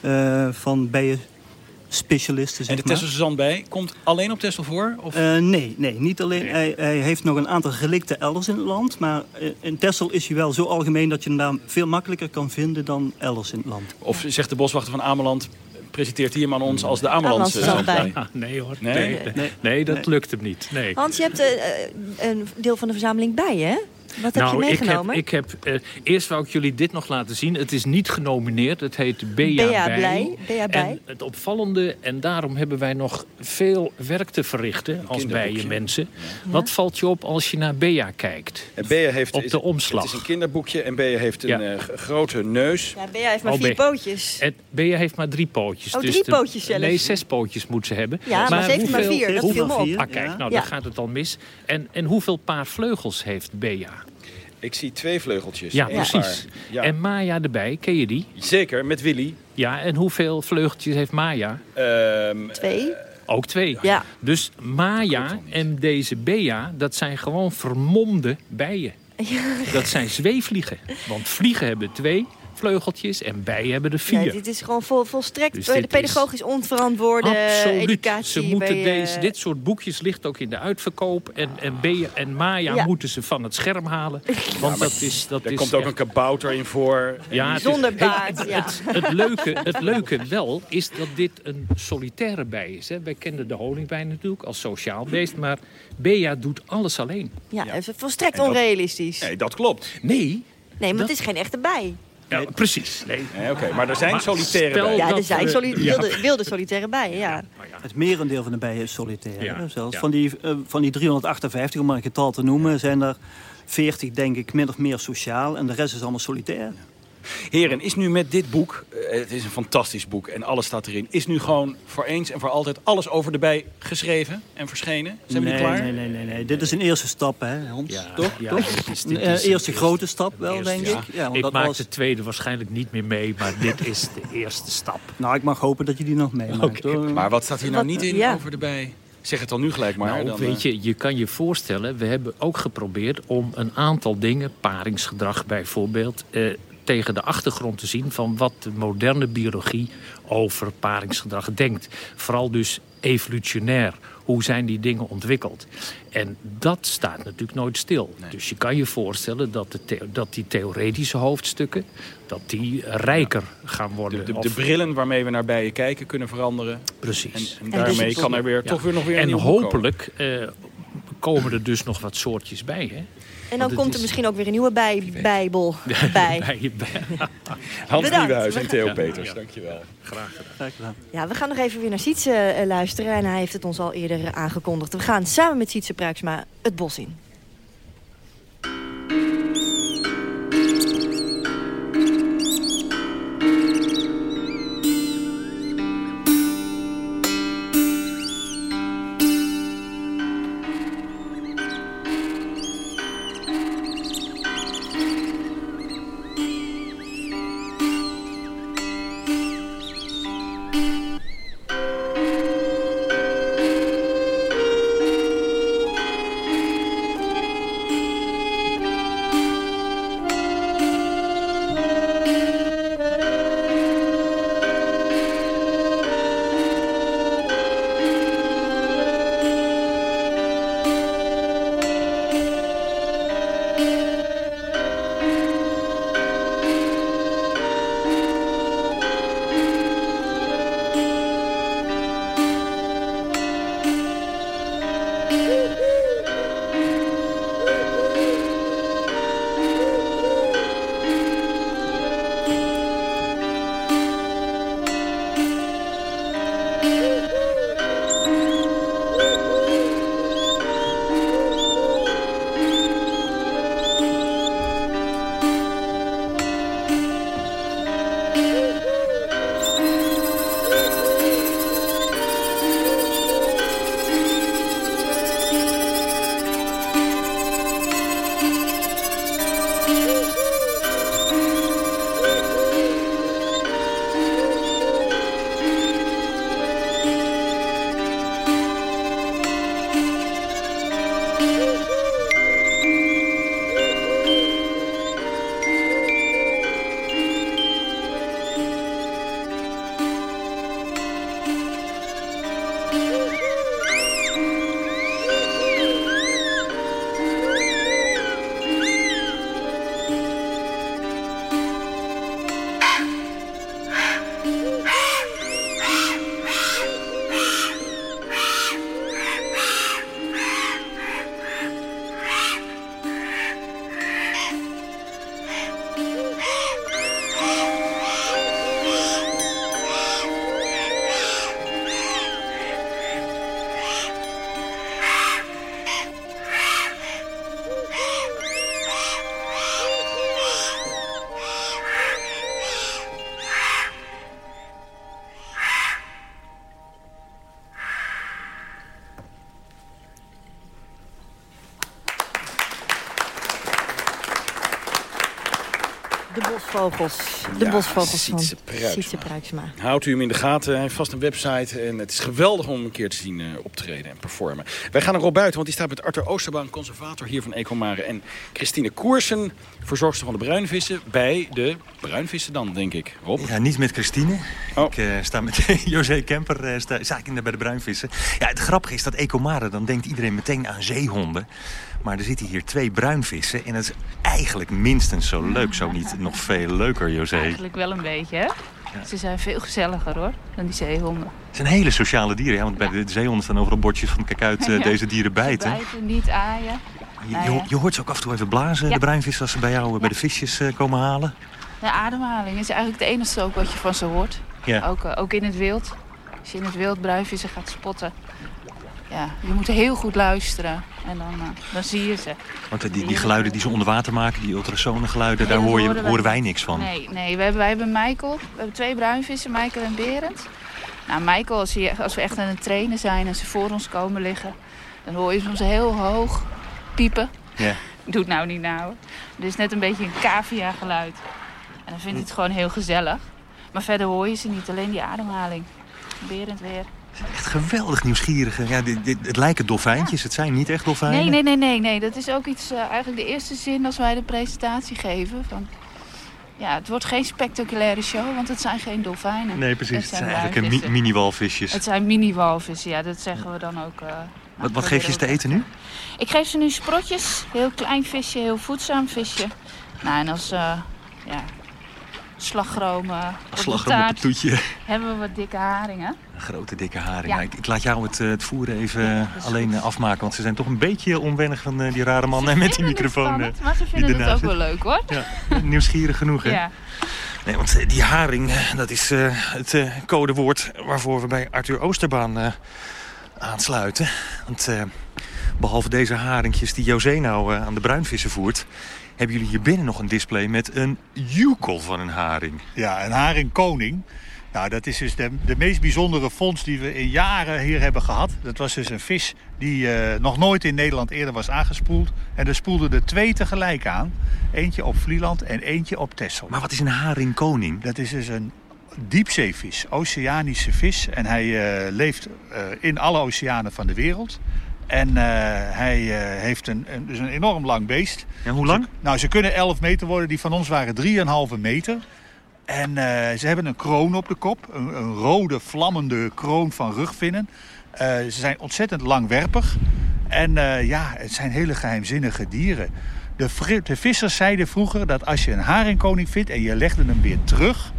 eh, van bijenspecialisten. Zeg En de. Tesselse zandbij komt alleen op Tessel voor? Of? Eh, nee, nee, niet alleen. Hij, hij heeft nog een aantal relicten elders in het land. Maar in Texel is hij wel zo algemeen dat je hem daar veel makkelijker kan vinden dan elders in het land. Of zegt de boswachter van Ameland, presenteert aan ons als de Amelandse zandbij? Ah, nee hoor, Nee? nee, nee, nee, dat lukt hem niet. Nee. Hans, je hebt eh, een deel van de verzameling bij, hè? Wat heb je nou, ik heb, meegenomen? ik heb eh, eerst wou ik jullie dit nog laten zien. Het is niet genomineerd. Het heet Bea, Bea Bij. Blij. Bea Bij. En het opvallende, en daarom hebben wij nog veel werk te verrichten als bijenmensen. Wat valt je op als je naar Bea kijkt? En Bea heeft, Op is- de omslag. Het is een kinderboekje en Bea heeft een Ja. eh, grote neus. Ja, Bea heeft maar Oh, vier Bea. pootjes. En Bea heeft maar drie pootjes. Oh, dus drie pootjes zelfs. Nee, zes pootjes moet ze hebben. Ja, maar ze heeft maar vier, dat viel me op. Ah, kijk, nou Ja. dan gaat het al mis. En, en hoeveel paar vleugels heeft Bea? Ik zie twee vleugeltjes. Ja, precies. Ja. En Maya erbij, ken je die? Zeker, met Willy. Ja, en hoeveel vleugeltjes heeft Maya? Ehm, Twee. Ook twee. Ja. Dus Maya en deze Bea, dat zijn gewoon vermomde bijen. Dat zijn zweefvliegen. Want vliegen hebben twee vleugeltjes en bijen hebben er vier. Ja, dit is gewoon vol, volstrekt Dus eh, dit pedagogisch onverantwoorde Absoluut. educatie. Ze moeten bij, eh, deze, dit soort boekjes ligt ook in de uitverkoop. En, en, en Maya Ja. moeten ze van het scherm halen. Want dat is, dat Er is komt ook echt- een kabouter in voor. Ja, is- Zonder Hey, baard, het, ja. het, het leuke, het leuke wel is dat dit een solitaire bij is. Hè. Wij kennen de honingbij natuurlijk als sociaal beest. Maar Bea doet alles alleen. Ja, het is volstrekt En dat- onrealistisch. Nee, dat klopt. Nee. Nee, maar dat- het is geen echte bij. Ja, precies. Nee. Nee, Oké, maar er zijn Maar solitaire bijen. Ja, er zijn we- soli- ja. wilde, wilde solitaire bijen, ja. Het merendeel van de bijen is solitair. Ja, Zelfs. ja. Van, die, eh, van die 358, om maar een getal te noemen, zijn er 40 denk ik min of meer sociaal. En de rest is allemaal solitair. Heren, is nu met dit boek, eh, het is een fantastisch boek en alles staat erin, is nu gewoon voor eens en voor altijd alles over de bij geschreven en verschenen? Zijn we nu klaar? Nee, nee, nee, nee. Dit is een eerste stap, hè, Hans? Ja, Toch? ja, Toch? dit is- Een dit eh, is- eerste grote stap wel, Eerste, denk ja. ik. Ja, ik maak de tweede waarschijnlijk niet meer mee. Maar dit is de eerste stap. Nou, ik mag hopen dat je die nog meemaakt. Oké. hoor. Maar wat staat hier nou niet in ja. over de bij? Zeg het dan nu gelijk maar. Nou, dan, weet eh, je, je kan je voorstellen, we hebben ook geprobeerd om een aantal dingen, paringsgedrag bijvoorbeeld, eh, tegen de achtergrond te zien van wat de moderne biologie over paringsgedrag denkt. Vooral dus evolutionair. Hoe zijn die dingen ontwikkeld? En dat staat natuurlijk nooit stil. Dus je kan je voorstellen dat, de dat die theoretische hoofdstukken... dat die rijker gaan worden. de, de, Of- de brillen waarmee we naar bijen kijken kunnen veranderen. Precies. En, daarmee dus- kan er weer, Ja. toch weer nog weer een En nieuw boek komen. hopelijk eh, komen er dus nog wat soortjes bij. Hè? En dan komt er is- misschien ook weer een nieuwe bij, bijbel bij. bij, bij. Hans. Nieuwenhuis en Theo Ja, Peters, ja. dankjewel. Graag gedaan. Graag gedaan. Ja, we gaan nog even weer naar Sietse eh, luisteren. En hij heeft het ons al eerder aangekondigd. We gaan samen met Sietse Pruiksma het bos in. Bosvogels. De Ja, bosvogels Sietse van Pruiksma. Sietse Pruiksma. Houdt u hem in de gaten. Hij heeft vast een website. En het is geweldig om hem een keer te zien eh, optreden en performen. Wij gaan er al buiten, want die staat met Arthur Oosterbaan, conservator hier van Ecomare. En Christine Koersen, verzorgster van de bruinvissen. Bij de bruinvissen dan, denk ik. Rob? Ja, niet met Christine. Oh. Ik eh, sta met José Kemper eh, sta, sta ik in de- bij de bruinvissen. Ja, het grappige is dat Ecomare, dan denkt iedereen meteen aan zeehonden. Maar er zitten hier twee bruinvissen en het is eigenlijk minstens zo leuk. Zo niet nog veel leuker, José. Eigenlijk wel een beetje, hè? Ze zijn veel gezelliger, hoor, dan die zeehonden. Het zijn hele sociale dieren, ja, want bij de zeehonden staan overal bordjes van kijk uit, eh, deze dieren bijten. Ze bijten, niet aaien. Je, Nou je, hoort ze ook af en toe even blazen, Ja. de bruinvissen, als ze bij jou bij de visjes komen halen. De ademhaling is eigenlijk het enige ook wat je van ze hoort. Ja. Ook, eh, ook in het wild. Als je in het wild bruinvissen gaat spotten. Ja, je moet heel goed luisteren. En dan, eh, dan zie je ze. Want eh, die, die geluiden die ze onder water maken, die ultrasonengeluiden, daar hoor je, horen wij horen wij niet. niks van. Nee, nee we, hebben, wij hebben Michael. We hebben twee bruinvissen, Michael en Berend. Nou, Michael, als, hij, als we echt aan het trainen zijn en ze voor ons komen liggen... dan hoor je soms heel hoog piepen. Ja. Doet nou niet nou. Het is net een beetje een cavia geluid. En dan vindt hij het gewoon heel gezellig. Maar verder hoor je ze niet, alleen die ademhaling. Berend weer. Echt geweldig nieuwsgierige. Ja, dit, dit- het lijken dolfijntjes, het zijn niet echt dolfijnen. Nee, nee, nee, nee, nee. Dat is ook iets, eh, eigenlijk de eerste zin als wij de presentatie geven. Van, ja, het wordt geen spectaculaire show, want het zijn geen dolfijnen. Nee, precies. Het zijn eigenlijk een mi- mini-walvisjes. Het zijn mini-walvissen, ja, dat zeggen we dan ook. eh, nou, Wat, wat geef je ze te eten nu? Ik geef ze nu sprotjes. Heel klein visje, heel voedzaam visje. Nou, en als uh, ja, slagroom op toetje. hebben we wat dikke haringen. Een grote dikke haring. Ja. Nou, ik, ik laat jou het, eh, het voeren even eh, alleen eh, afmaken. Want ze zijn toch een beetje onwennig van die rare man met die microfoon. Spannend, maar ze vinden het ook zit. wel leuk hoor. Ja, nieuwsgierig genoeg hè? Ja. Nee, want die haring, dat is eh, het codewoord waarvoor we bij Arthur Oosterbaan aansluiten. Want eh, behalve deze haringjes die José nou aan de bruinvissen voert... hebben jullie hier binnen nog een display met een joekel van een haring. Ja, een haringkoning. Nou, dat is dus de, de meest bijzondere vondst die we in jaren hier hebben gehad. Dat was dus een vis die eh, nog nooit in Nederland eerder was aangespoeld. En er spoelden er twee tegelijk aan. Eentje op Vlieland en eentje op Texel. Maar wat is een haringkoning? Dat is dus een diepzeevis, oceanische vis. En hij eh, leeft eh, in alle oceanen van de wereld. En eh, hij eh, heeft een, een, dus een enorm lang beest. En hoe lang? Ze, nou, ze kunnen 11 meter worden. Die van ons waren 3,5 meter. En eh, ze hebben een kroon op de kop. Een, een rode, vlammende kroon van rugvinnen. Ze zijn ontzettend langwerpig. En ja, het zijn hele geheimzinnige dieren. De, de vissers zeiden vroeger dat als je een haringkoning vindt en je legde hem weer terug...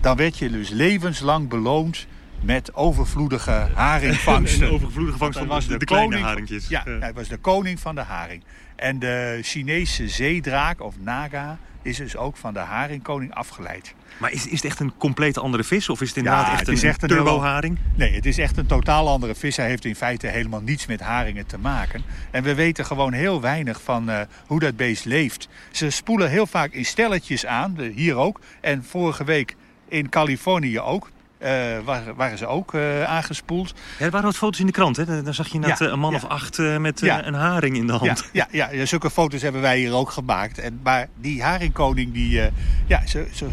dan werd je dus levenslang beloond met overvloedige haringvangsten. Een overvloedige vangst van was de- de koning- kleine haringjes. Ja, hij was de koning van de haring. En de Chinese zeedraak of naga is dus ook van de haringkoning afgeleid. Maar is, is het echt een compleet andere vis? Of is het inderdaad Ja, echt het een, echt een turboharing? Nee, het is echt een totaal andere vis. Hij heeft in feite helemaal niets met haringen te maken. En we weten gewoon heel weinig van eh, hoe dat beest leeft. Ze spoelen heel vaak in stelletjes aan, de- hier ook. En vorige week in Californië ook. Eh, waren, waren ze ook eh, aangespoeld. Ja, er waren wat foto's in de krant. Hè? Daar zag je net Ja, een man ja. of acht eh, met eh, een haring in de hand. Ja, ja, ja, zulke foto's hebben wij hier ook gemaakt. En, maar die haringkoning, die, eh, ja, ze, ze,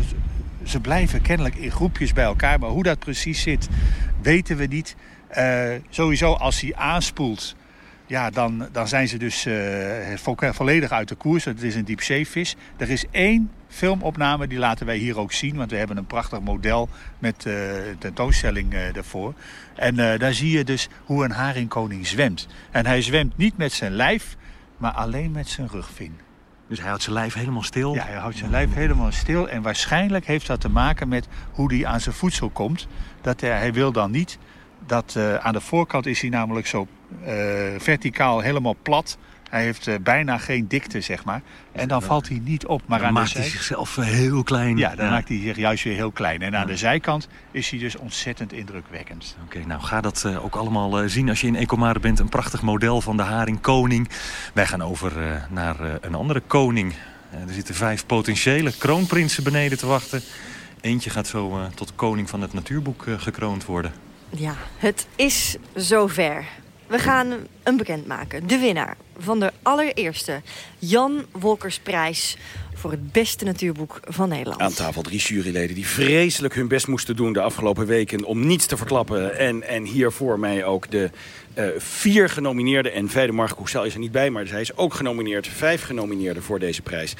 ze blijven kennelijk in groepjes bij elkaar. Maar hoe dat precies zit, weten we niet. Eh, sowieso als hij aanspoelt, ja, dan, dan zijn ze dus eh, vo- volledig uit de koers. Het is een diepzeevis. Er is één filmopname, die laten wij hier ook zien. Want we hebben een prachtig model met eh, tentoonstelling eh, daarvoor. En eh, daar zie je dus hoe een haringkoning zwemt. En hij zwemt niet met zijn lijf, maar alleen met zijn rugvin. Dus hij houdt zijn lijf helemaal stil? Ja, hij houdt zijn lijf helemaal stil. En waarschijnlijk heeft dat te maken met hoe hij aan zijn voedsel komt. Dat hij, hij wil dan niet dat aan de voorkant is hij namelijk zo verticaal helemaal plat. Hij heeft eh, bijna geen dikte, zeg maar. En dan valt hij niet op. Maar Dan aan maakt de hij zichzelf eh, heel klein. Ja, dan Ja. maakt hij zich juist weer heel klein. En aan de zijkant is hij dus ontzettend indrukwekkend. Oké, nou ga dat eh, ook allemaal eh, zien als je in Ecomare bent. Een prachtig model van de haringkoning. Wij gaan over eh, naar eh, een andere koning. Er zitten vijf potentiële kroonprinsen beneden te wachten. Eentje gaat zo eh, tot koning van het natuurboek gekroond worden. Ja, het is zover. We gaan hem bekendmaken. De winnaar van de allereerste Jan Wolkersprijs voor het beste natuurboek van Nederland. Aan tafel drie juryleden die vreselijk hun best moesten doen de afgelopen weken om niets te verklappen. En, en hier voor mij ook de uh, vier genomineerden. En Vijde Mark Hoesel is er niet bij, maar zij is ook genomineerd. Vijf genomineerden voor deze prijs.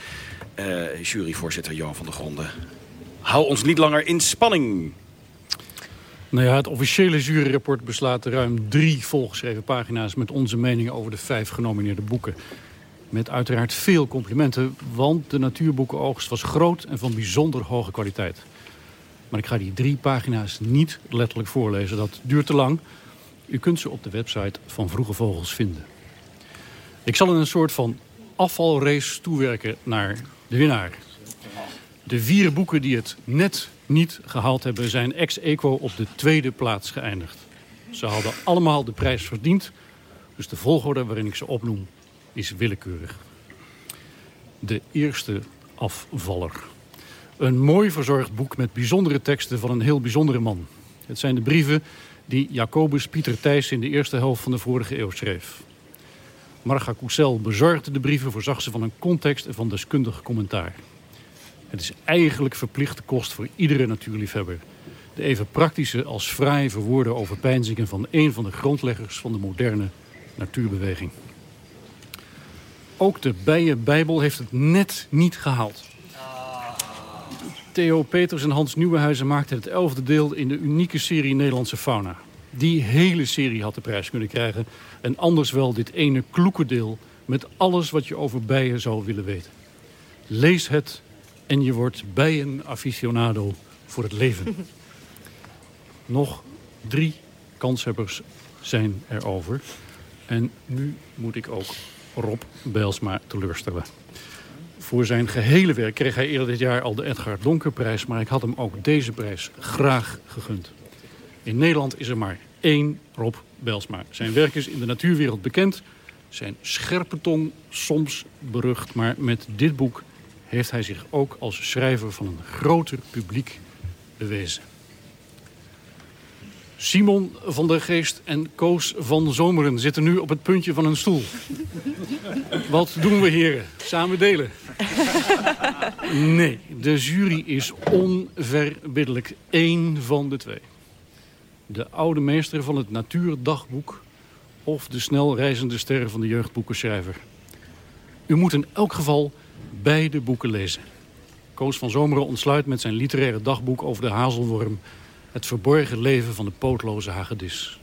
Uh, juryvoorzitter Johan van der Gronden. Hou ons niet langer in spanning. Nou ja, het officiële juryrapport beslaat ruim drie volgeschreven pagina's... met onze meningen over de vijf genomineerde boeken. Met uiteraard veel complimenten, want de natuurboekenoogst was groot... en van bijzonder hoge kwaliteit. Maar ik ga die drie pagina's niet letterlijk voorlezen. Dat duurt te lang. U kunt ze op de website van Vroege Vogels vinden. Ik zal in een soort van afvalrace toewerken naar de winnaar. De vier boeken die het net niet gehaald hebben... zijn ex equo op de tweede plaats geëindigd. Ze hadden allemaal de prijs verdiend. Dus de volgorde waarin ik ze opnoem is willekeurig. De eerste afvaller. Een mooi verzorgd boek met bijzondere teksten van een heel bijzondere man. Het zijn de brieven die Jacobus Pieter Thijs in de eerste helft van de vorige eeuw schreef. Marga Coussel bezorgde de brieven, voorzag ze van een context en van deskundig commentaar. Het is eigenlijk verplichte kost voor iedere natuurliefhebber. De even praktische als vrij verwoorden overpeinzingen van een van de grondleggers van de moderne natuurbeweging. Ook de Bijenbijbel heeft het net niet gehaald. Theo Peters en Hans Nieuwenhuizen maakten het elfde deel in de unieke serie Nederlandse Fauna. Die hele serie had de prijs kunnen krijgen. En anders wel dit ene kloeke deel met alles wat je over bijen zou willen weten. Lees het en je wordt bijen-aficionado voor het leven. Nog drie kanshebbers zijn er over. En nu moet ik ook Rob Bijlsma teleurstellen. Voor zijn gehele werk kreeg hij eerder dit jaar al de Edgar Donkerprijs... maar ik had hem ook deze prijs graag gegund. In Nederland is er maar één Rob Bijlsma. Zijn werk is in de natuurwereld bekend. Zijn scherpe tong soms berucht, maar met dit boek heeft hij zich ook als schrijver van een groter publiek bewezen. Simon van der Geest en Koos van Zomeren zitten nu op het puntje van een stoel. Wat doen we heren? Samen delen? Nee, de jury is onverbiddelijk één van de twee. De oude meester van het Natuurdagboek... of de snel reizende ster van de jeugdboekenschrijver. U moet in elk geval beide boeken lezen. Koos van Zomeren ontsluit met zijn literaire dagboek over de hazelworm... het verborgen leven van de pootloze hagedis.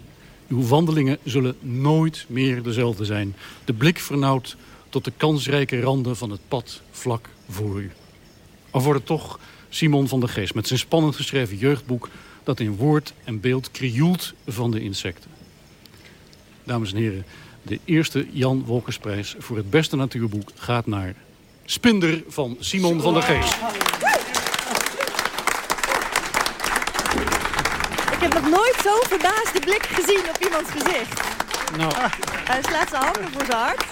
Uw wandelingen zullen nooit meer dezelfde zijn. De blik vernauwt tot de kansrijke randen van het pad vlak voor u. Of wordt het toch Simon van der Geest met zijn spannend geschreven jeugdboek... dat in woord en beeld krioelt van de insecten. Dames en heren, de eerste Jan Wolkersprijs voor het beste natuurboek gaat naar Spinder van Simon van der Geest. Ik heb nog nooit zo'n verbaasde blik gezien op iemands gezicht. Nou. Hij slaat zijn handen voor zijn hart.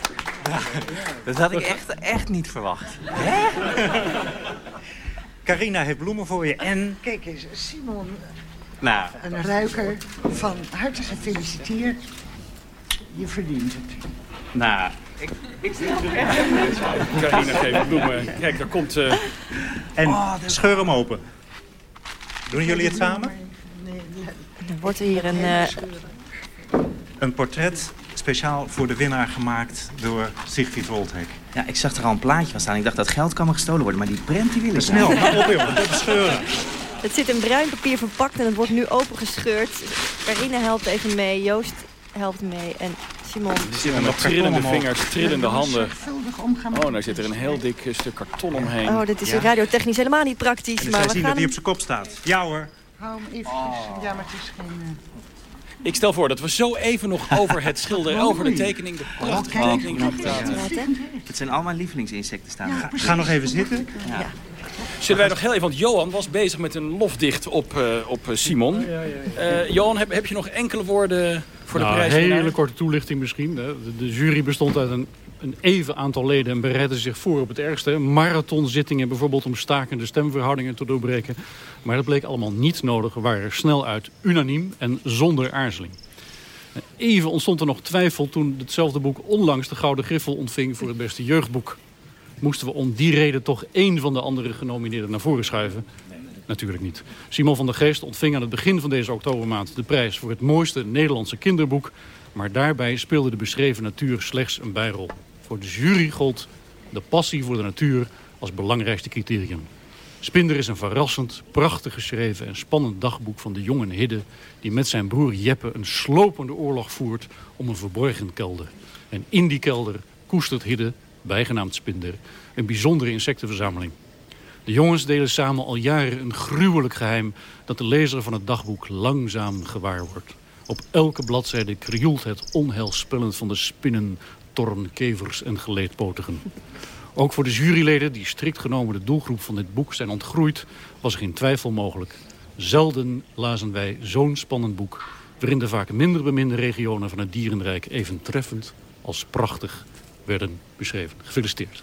Dat had ik echt, echt niet verwacht. Carina heeft bloemen voor je en... Kijk eens, Simon, Nou, een ruiker, van harte gefeliciteerd. Je verdient het. nou ik, ik Carina geeft bloemen. Kijk, daar komt... eh, En scheur hem open. Doen jullie het samen? Er wordt hier een... eh, Een portret speciaal voor de winnaar gemaakt door Sigrid Woldhek. Ja, ik zag er al een plaatje van staan. Ik dacht dat geld kan me gestolen worden, maar die prent die wil ik Snel, maar op jongen, dat scheuren. het zit in bruin papier verpakt en het wordt nu opengescheurd. Carina helpt even mee, Joost helpt mee en Simon... en met trillende vingers, trillende handen. Oh, nou zit er een heel dik eh, stuk karton omheen. Oh, dit is Ja. radiotechnisch helemaal niet praktisch, En maar we zien dat gaan hij hem... op zijn kop staat. Ja hoor. Hou hem even. Ja, maar het is geen... eh, Ik stel voor dat we zo even nog over het schilderen, over de tekening, de prachtige Oh, tekening gaan praten. Het zijn allemaal lievelings'insecten staan. er. Ga nog even zitten. Ja. Zullen wij nog heel even, want Johan was bezig met een lofdicht op, eh, op Simon. Eh, Johan, heb, heb je nog enkele woorden voor de Nou, prijs? Een hele korte toelichting misschien. De, de jury bestond uit een, een even aantal leden en bereidden zich voor op het ergste. Marathonzittingen bijvoorbeeld om stakende stemverhoudingen te doorbreken. Maar dat bleek allemaal niet nodig. We waren er snel uit, unaniem en zonder aarzeling. even ontstond er nog twijfel toen hetzelfde boek onlangs de Gouden Griffel ontving voor het beste jeugdboek. Moesten we om die reden toch één van de andere genomineerden naar voren schuiven? Natuurlijk niet. Simon van der Geest ontving aan het begin van deze oktobermaand de prijs voor het mooiste Nederlandse kinderboek. Maar daarbij speelde de beschreven natuur slechts een bijrol. Voor de jury gold de passie voor de natuur als belangrijkste criterium. Spinder is een verrassend, prachtig geschreven en spannend dagboek van de jonge Hidde... die met zijn broer Jeppe een slopende oorlog voert om een verborgen kelder. En in die kelder koestert Hidde, bijgenaamd Spinder, een bijzondere insectenverzameling. De jongens delen samen al jaren een gruwelijk geheim... dat de lezer van het dagboek langzaam gewaar wordt. Op elke bladzijde krioelt het onheilspellend van de spinnen, tornkevers en geleedpotigen. Ook voor de juryleden, die strikt genomen de doelgroep van dit boek zijn ontgroeid, was geen twijfel mogelijk. Zelden lazen wij zo'n spannend boek, waarin de vaak minder beminde regionen van het dierenrijk even treffend als prachtig werden beschreven. Gefeliciteerd.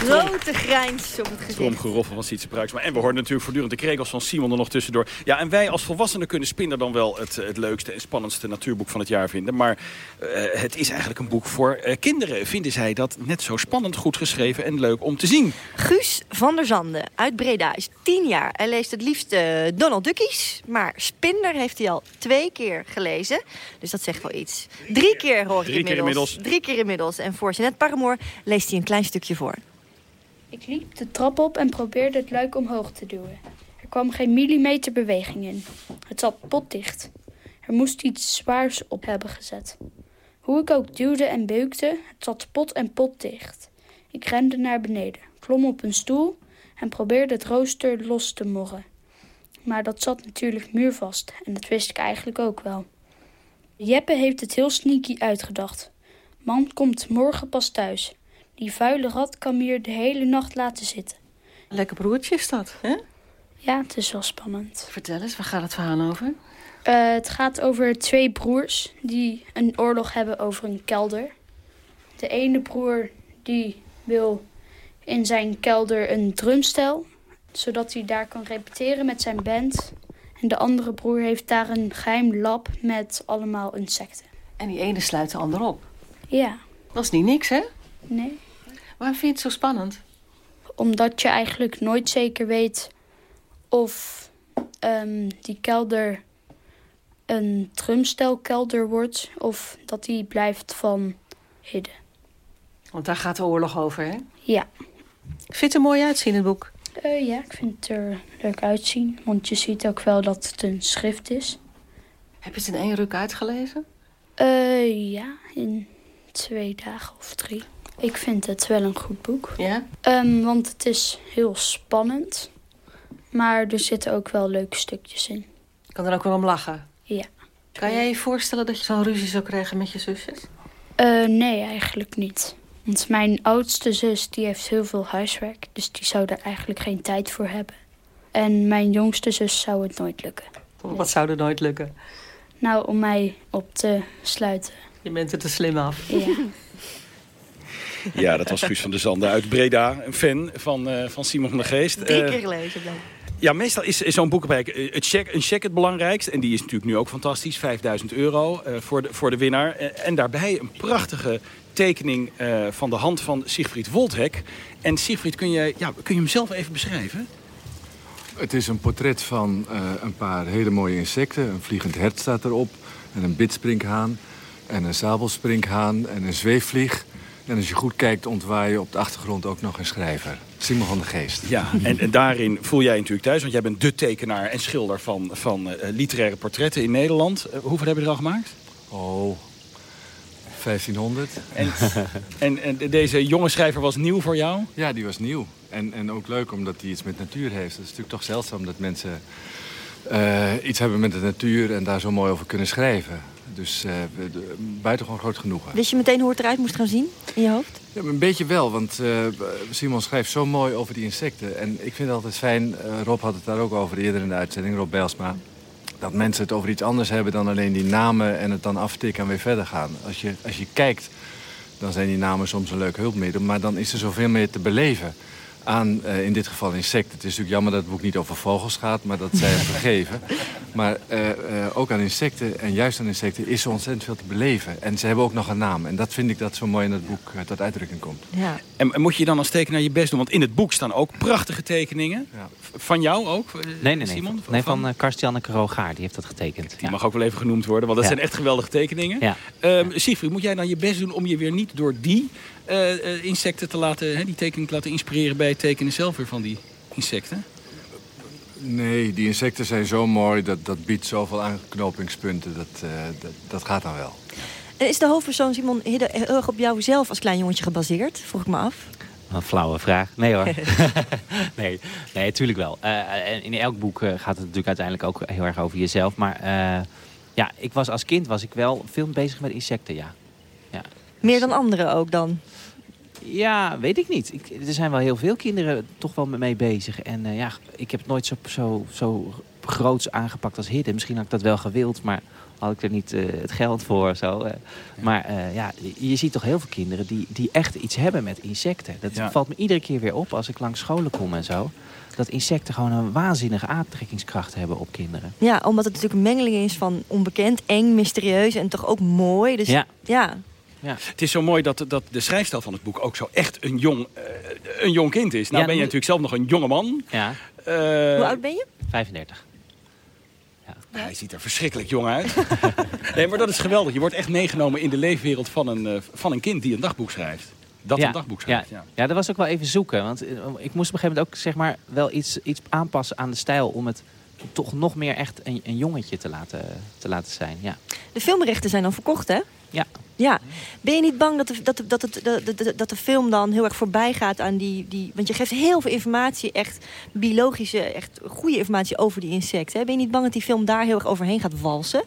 Grote grijns op het gezicht. Tromgeroffel van Sietse Pruiksma. En we hoorden natuurlijk voortdurend de krekels van Simon er nog tussendoor. Ja, en wij als volwassenen kunnen Spinder dan wel het, het leukste en spannendste natuurboek van het jaar vinden. Maar eh, het is eigenlijk een boek voor eh, kinderen. Vinden zij dat net zo spannend, goed geschreven en leuk om te zien? Guus van der Zanden uit Breda is tien jaar. Hij leest het liefst eh, Donald Duckies. Maar Spinder heeft hij al twee keer gelezen. Dus dat zegt wel iets. Drie keer hoor ik Drie keer inmiddels. Drie keer inmiddels. En voor Jeanette Paramoor leest hij een klein stukje voor. Ik liep de trap op en probeerde het luik omhoog te duwen. Er kwam geen millimeter beweging in. Het zat potdicht. Er moest iets zwaars op hebben gezet. Hoe ik ook duwde en beukte, het zat pot en potdicht. Ik rende naar beneden, klom op een stoel en probeerde het rooster los te morren. Maar dat zat natuurlijk muurvast en dat wist ik eigenlijk ook wel. Jeppe heeft het heel sneaky uitgedacht. Man komt morgen pas thuis. Die vuile rat kan me hier de hele nacht laten zitten. Lekker broertje is dat, hè? Ja, het is wel spannend. Vertel eens, waar gaat het verhaal over? Eh, het gaat over twee broers die een oorlog hebben over een kelder. De ene broer die wil in zijn kelder een drumstel, zodat hij daar kan repeteren met zijn band. En de andere broer heeft daar een geheim lab met allemaal insecten. En die ene sluit de ander op. Ja. Dat is niet niks, hè? Nee. Waarom vind je het zo spannend? Omdat je eigenlijk nooit zeker weet of ehm, die kelder een drumstelkelder wordt of dat die blijft van hidden. Want daar gaat de oorlog over, hè? Ja. Vind je het er mooi uitzien, het boek? Eh, ja, ik vind het er leuk uitzien. Want je ziet ook wel dat het een schrift is. Heb je het in één ruk uitgelezen? Eh, ja, in twee dagen of drie. Ik vind het wel een goed boek. Ja? Ehm, want het is heel spannend. Maar er zitten ook wel leuke stukjes in. Ik kan er ook wel om lachen. Ja. Kan jij je voorstellen dat je zo'n ruzie zou krijgen met je zusjes? Eh, nee, eigenlijk niet. Want mijn oudste zus die heeft heel veel huiswerk. Dus die zou daar eigenlijk geen tijd voor hebben. En mijn jongste zus zou het nooit lukken. Wat zou er nooit lukken? Nou, om mij op te sluiten. Je bent er te slim af. Ja. Ja, dat was Guus van der Zanden uit Breda. Een fan van, eh, van Simon van der Geest. Drie Eh, keer gelezen. blijkbaar. Ja, meestal is, is zo'n boekenbereik eh, het check, een check het belangrijkst. En die is natuurlijk nu ook fantastisch. 5000 euro eh, voor, de, voor de winnaar. Eh, en daarbij een prachtige tekening eh, van de hand van Siegfried Woldhek. En Siegfried, kun je, ja, kun je hem zelf even beschrijven? Het is een portret van eh, een paar hele mooie insecten. Een vliegend hert staat erop. En een bidsprinkhaan. En een sabelsprinkhaan. En een zweefvlieg. En als je goed kijkt ontwaar je op de achtergrond ook nog een schrijver. Simon van der Geest. Ja, en, en daarin voel jij je natuurlijk thuis. Want jij bent de tekenaar en schilder van, van eh, literaire portretten in Nederland. Eh, hoeveel hebben er al gemaakt? Oh, 1500. En, en, en deze jonge schrijver was nieuw voor jou? Ja, die was nieuw. En, en ook leuk omdat hij iets met natuur heeft. Het is natuurlijk toch zeldzaam dat mensen eh, iets hebben met de natuur... en daar zo mooi over kunnen schrijven. Dus eh, we- de- buitengewoon groot genoegen. Wist je meteen hoe het eruit moest gaan zien in je hoofd? Ja, een beetje wel, want eh, Simon schrijft zo mooi over die insecten. En ik vind het altijd fijn, eh, Rob had het daar ook over eerder in de uitzending, Rob Bijlsma... dat mensen het over iets anders hebben dan alleen die namen en het dan aftikken en weer verder gaan. Als je, als je kijkt, dan zijn die namen soms een leuk hulpmiddel... maar dan is er zoveel meer te beleven aan, uh, in dit geval insecten. Het is natuurlijk jammer dat het boek niet over vogels gaat, maar dat zij vergeven. Maar uh, uh, ook aan insecten, en juist aan insecten, is er ontzettend veel te beleven. En ze hebben ook nog een naam. En dat vind ik dat zo mooi in het boek tot uitdrukking komt. Ja. En, en, moet je dan als tekenaar je best doen? Want in het boek staan ook prachtige tekeningen. Ja. Van jou ook, nee, nee, nee, Simon? Nee, van, van Karst-Janneke Rogaar, die heeft dat getekend. Die mag ook wel even genoemd worden, want dat zijn echt geweldige tekeningen. Ja. Um, Siegfried, moet jij dan je best doen om je weer niet door die uh, insecten te laten, hè, die tekening te laten inspireren bij het tekenen zelf weer van die insecten? Nee, die insecten zijn zo mooi, dat, dat biedt zoveel aanknopingspunten, dat, uh, dat, dat, gaat dan wel. En is de hoofdpersoon Simon heel erg op jou zelf als klein jongetje gebaseerd? Vroeg ik me af. Een flauwe vraag. Nee hoor. nee, nee, natuurlijk wel. Uh, in elk boek gaat het natuurlijk uiteindelijk ook heel erg over jezelf. Maar uh, ja, ik was als kind was ik wel veel bezig met insecten, ja. ja. Meer dan anderen ook dan? Ja, weet ik niet. Ik, er zijn wel heel veel kinderen toch wel mee bezig. En uh, ja, ik heb het nooit zo, zo, zo groots aangepakt als hidden. Misschien had ik dat wel gewild, maar had ik er niet uh, het geld voor. Zo. Uh, maar ja, je ziet toch heel veel kinderen die, die echt iets hebben met insecten. Dat ja. valt me iedere keer weer op als ik langs scholen kom en zo. Dat insecten gewoon een waanzinnige aantrekkingskracht hebben op kinderen. Ja, omdat het natuurlijk een mengeling is van onbekend, eng, mysterieus en toch ook mooi. Dus ja. ja. Ja. Het is zo mooi dat, dat de schrijfstijl van het boek ook zo echt een jong, uh, een jong kind is. Nou ja, ben je natuurlijk zelf nog een jonge man. Ja. Uh, Hoe oud ben je? 35. Ja. Hij ziet er verschrikkelijk jong uit. nee, maar dat is geweldig. Je wordt echt meegenomen in de leefwereld van een, uh, van een kind die een dagboek schrijft. Dat ja, een dagboek schrijft. Ja. Ja. ja, dat was ook wel even zoeken. Want ik moest op een gegeven moment ook zeg maar, wel iets, iets aanpassen aan de stijl... om het toch nog meer echt een, een jongetje te laten, te laten zijn. Ja. De filmrechten zijn dan verkocht, hè? Ja. Ja. Ben je niet bang dat de, dat, de, dat, het, dat, de, dat de film dan heel erg voorbij gaat aan die, die... Want je geeft heel veel informatie, echt biologische, echt goede informatie over die insecten. Ben je niet bang dat die film daar heel erg overheen gaat walsen?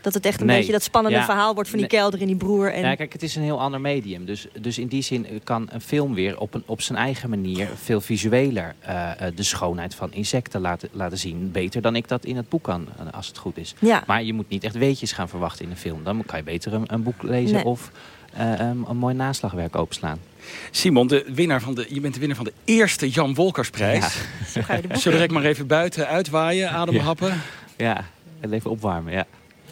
Dat het echt een nee. beetje dat spannende ja. verhaal wordt van die nee. kelder en die broer. En... Ja, kijk, het is een heel ander medium. Dus, dus in die zin kan een film weer op, een, op zijn eigen manier veel visueler uh, de schoonheid van insecten laten, laten zien. Beter dan ik dat in het boek kan, als het goed is. Ja. Maar je moet niet echt weetjes gaan verwachten in een film. Dan kan je beter een, een boek lezen Nee. of uh, een, een mooi naslagwerk openslaan. Simon, de winnaar van de, je bent de winnaar van de eerste Jan Wolkersprijs. Ja. Zo ga je de boeken- Zullen we direct maar even buiten uitwaaien, ademhappen? Ja, en even opwarmen, ja.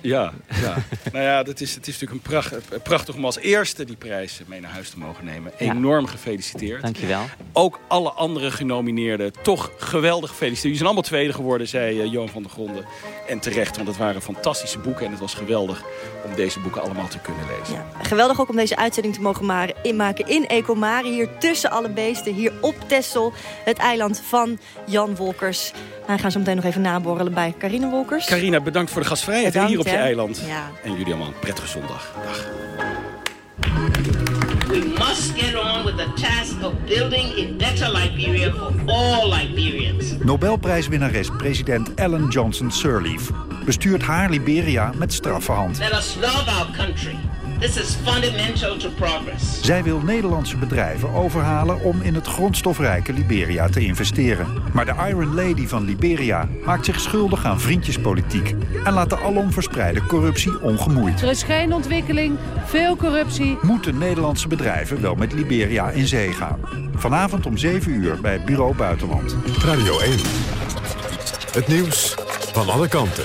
Ja, ja. nou ja, dat is, het is natuurlijk een pracht, prachtig om als eerste die prijs mee naar huis te mogen nemen. Ja. Enorm gefeliciteerd. Dankjewel. Ook alle andere genomineerden, toch geweldig gefeliciteerd. Jullie zijn allemaal tweede geworden, zei uh, Johan van der Gronden. En terecht, want het waren fantastische boeken. En het was geweldig om deze boeken allemaal te kunnen lezen. Ja. Geweldig ook om deze uitzending te mogen ma- inmaken in Ecomare. Hier tussen alle beesten, hier op Texel. Het eiland van Jan Wolkers. Wij gaan zo meteen nog even naborrelen bij Carine Wolkers. Carina, bedankt voor de gastvrijheid Bedankt, hier op. eiland. Ja. En jullie allemaal een prettige zondag. Dag. We must get on with the task of building a better Liberia for all Liberians. Nobelprijswinnares president Ellen Johnson Sirleaf bestuurt haar Liberia met straffe hand. Let us love our country. This is fundamental to progress. Zij wil Nederlandse bedrijven overhalen om in het grondstofrijke Liberia te investeren. Maar de Iron Lady van Liberia maakt zich schuldig aan vriendjespolitiek... en laat de alom verspreide corruptie ongemoeid. Er is geen ontwikkeling, veel corruptie. Moeten Nederlandse bedrijven wel met Liberia in zee gaan? Vanavond om 7 uur bij Bureau Buitenland. Radio 1. Het nieuws van alle kanten.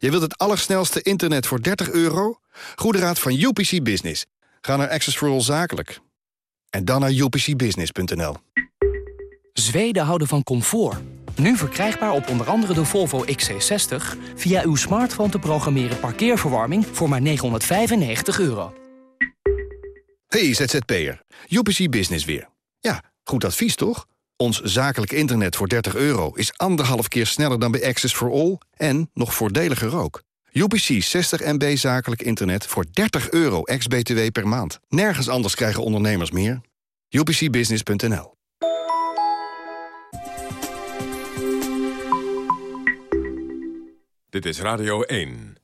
je wilt het allersnelste internet voor 30 euro? Goede raad van UPC Business. Ga naar Access for All Zakelijk. En dan naar upcbusiness.nl. Zweden houden van comfort. Nu verkrijgbaar op onder andere de Volvo XC60... via uw smartphone te programmeren parkeerverwarming voor maar 995 euro. Hey ZZP'er, UPC Business weer. Ja, goed advies toch? Ons zakelijk internet voor 30 euro is anderhalf keer sneller dan bij Access for All... en nog voordeliger ook. UPC 60 MB zakelijk internet voor 30 euro ex-BTW per maand. Nergens anders krijgen ondernemers meer. UPCbusiness.nl Dit is Radio 1.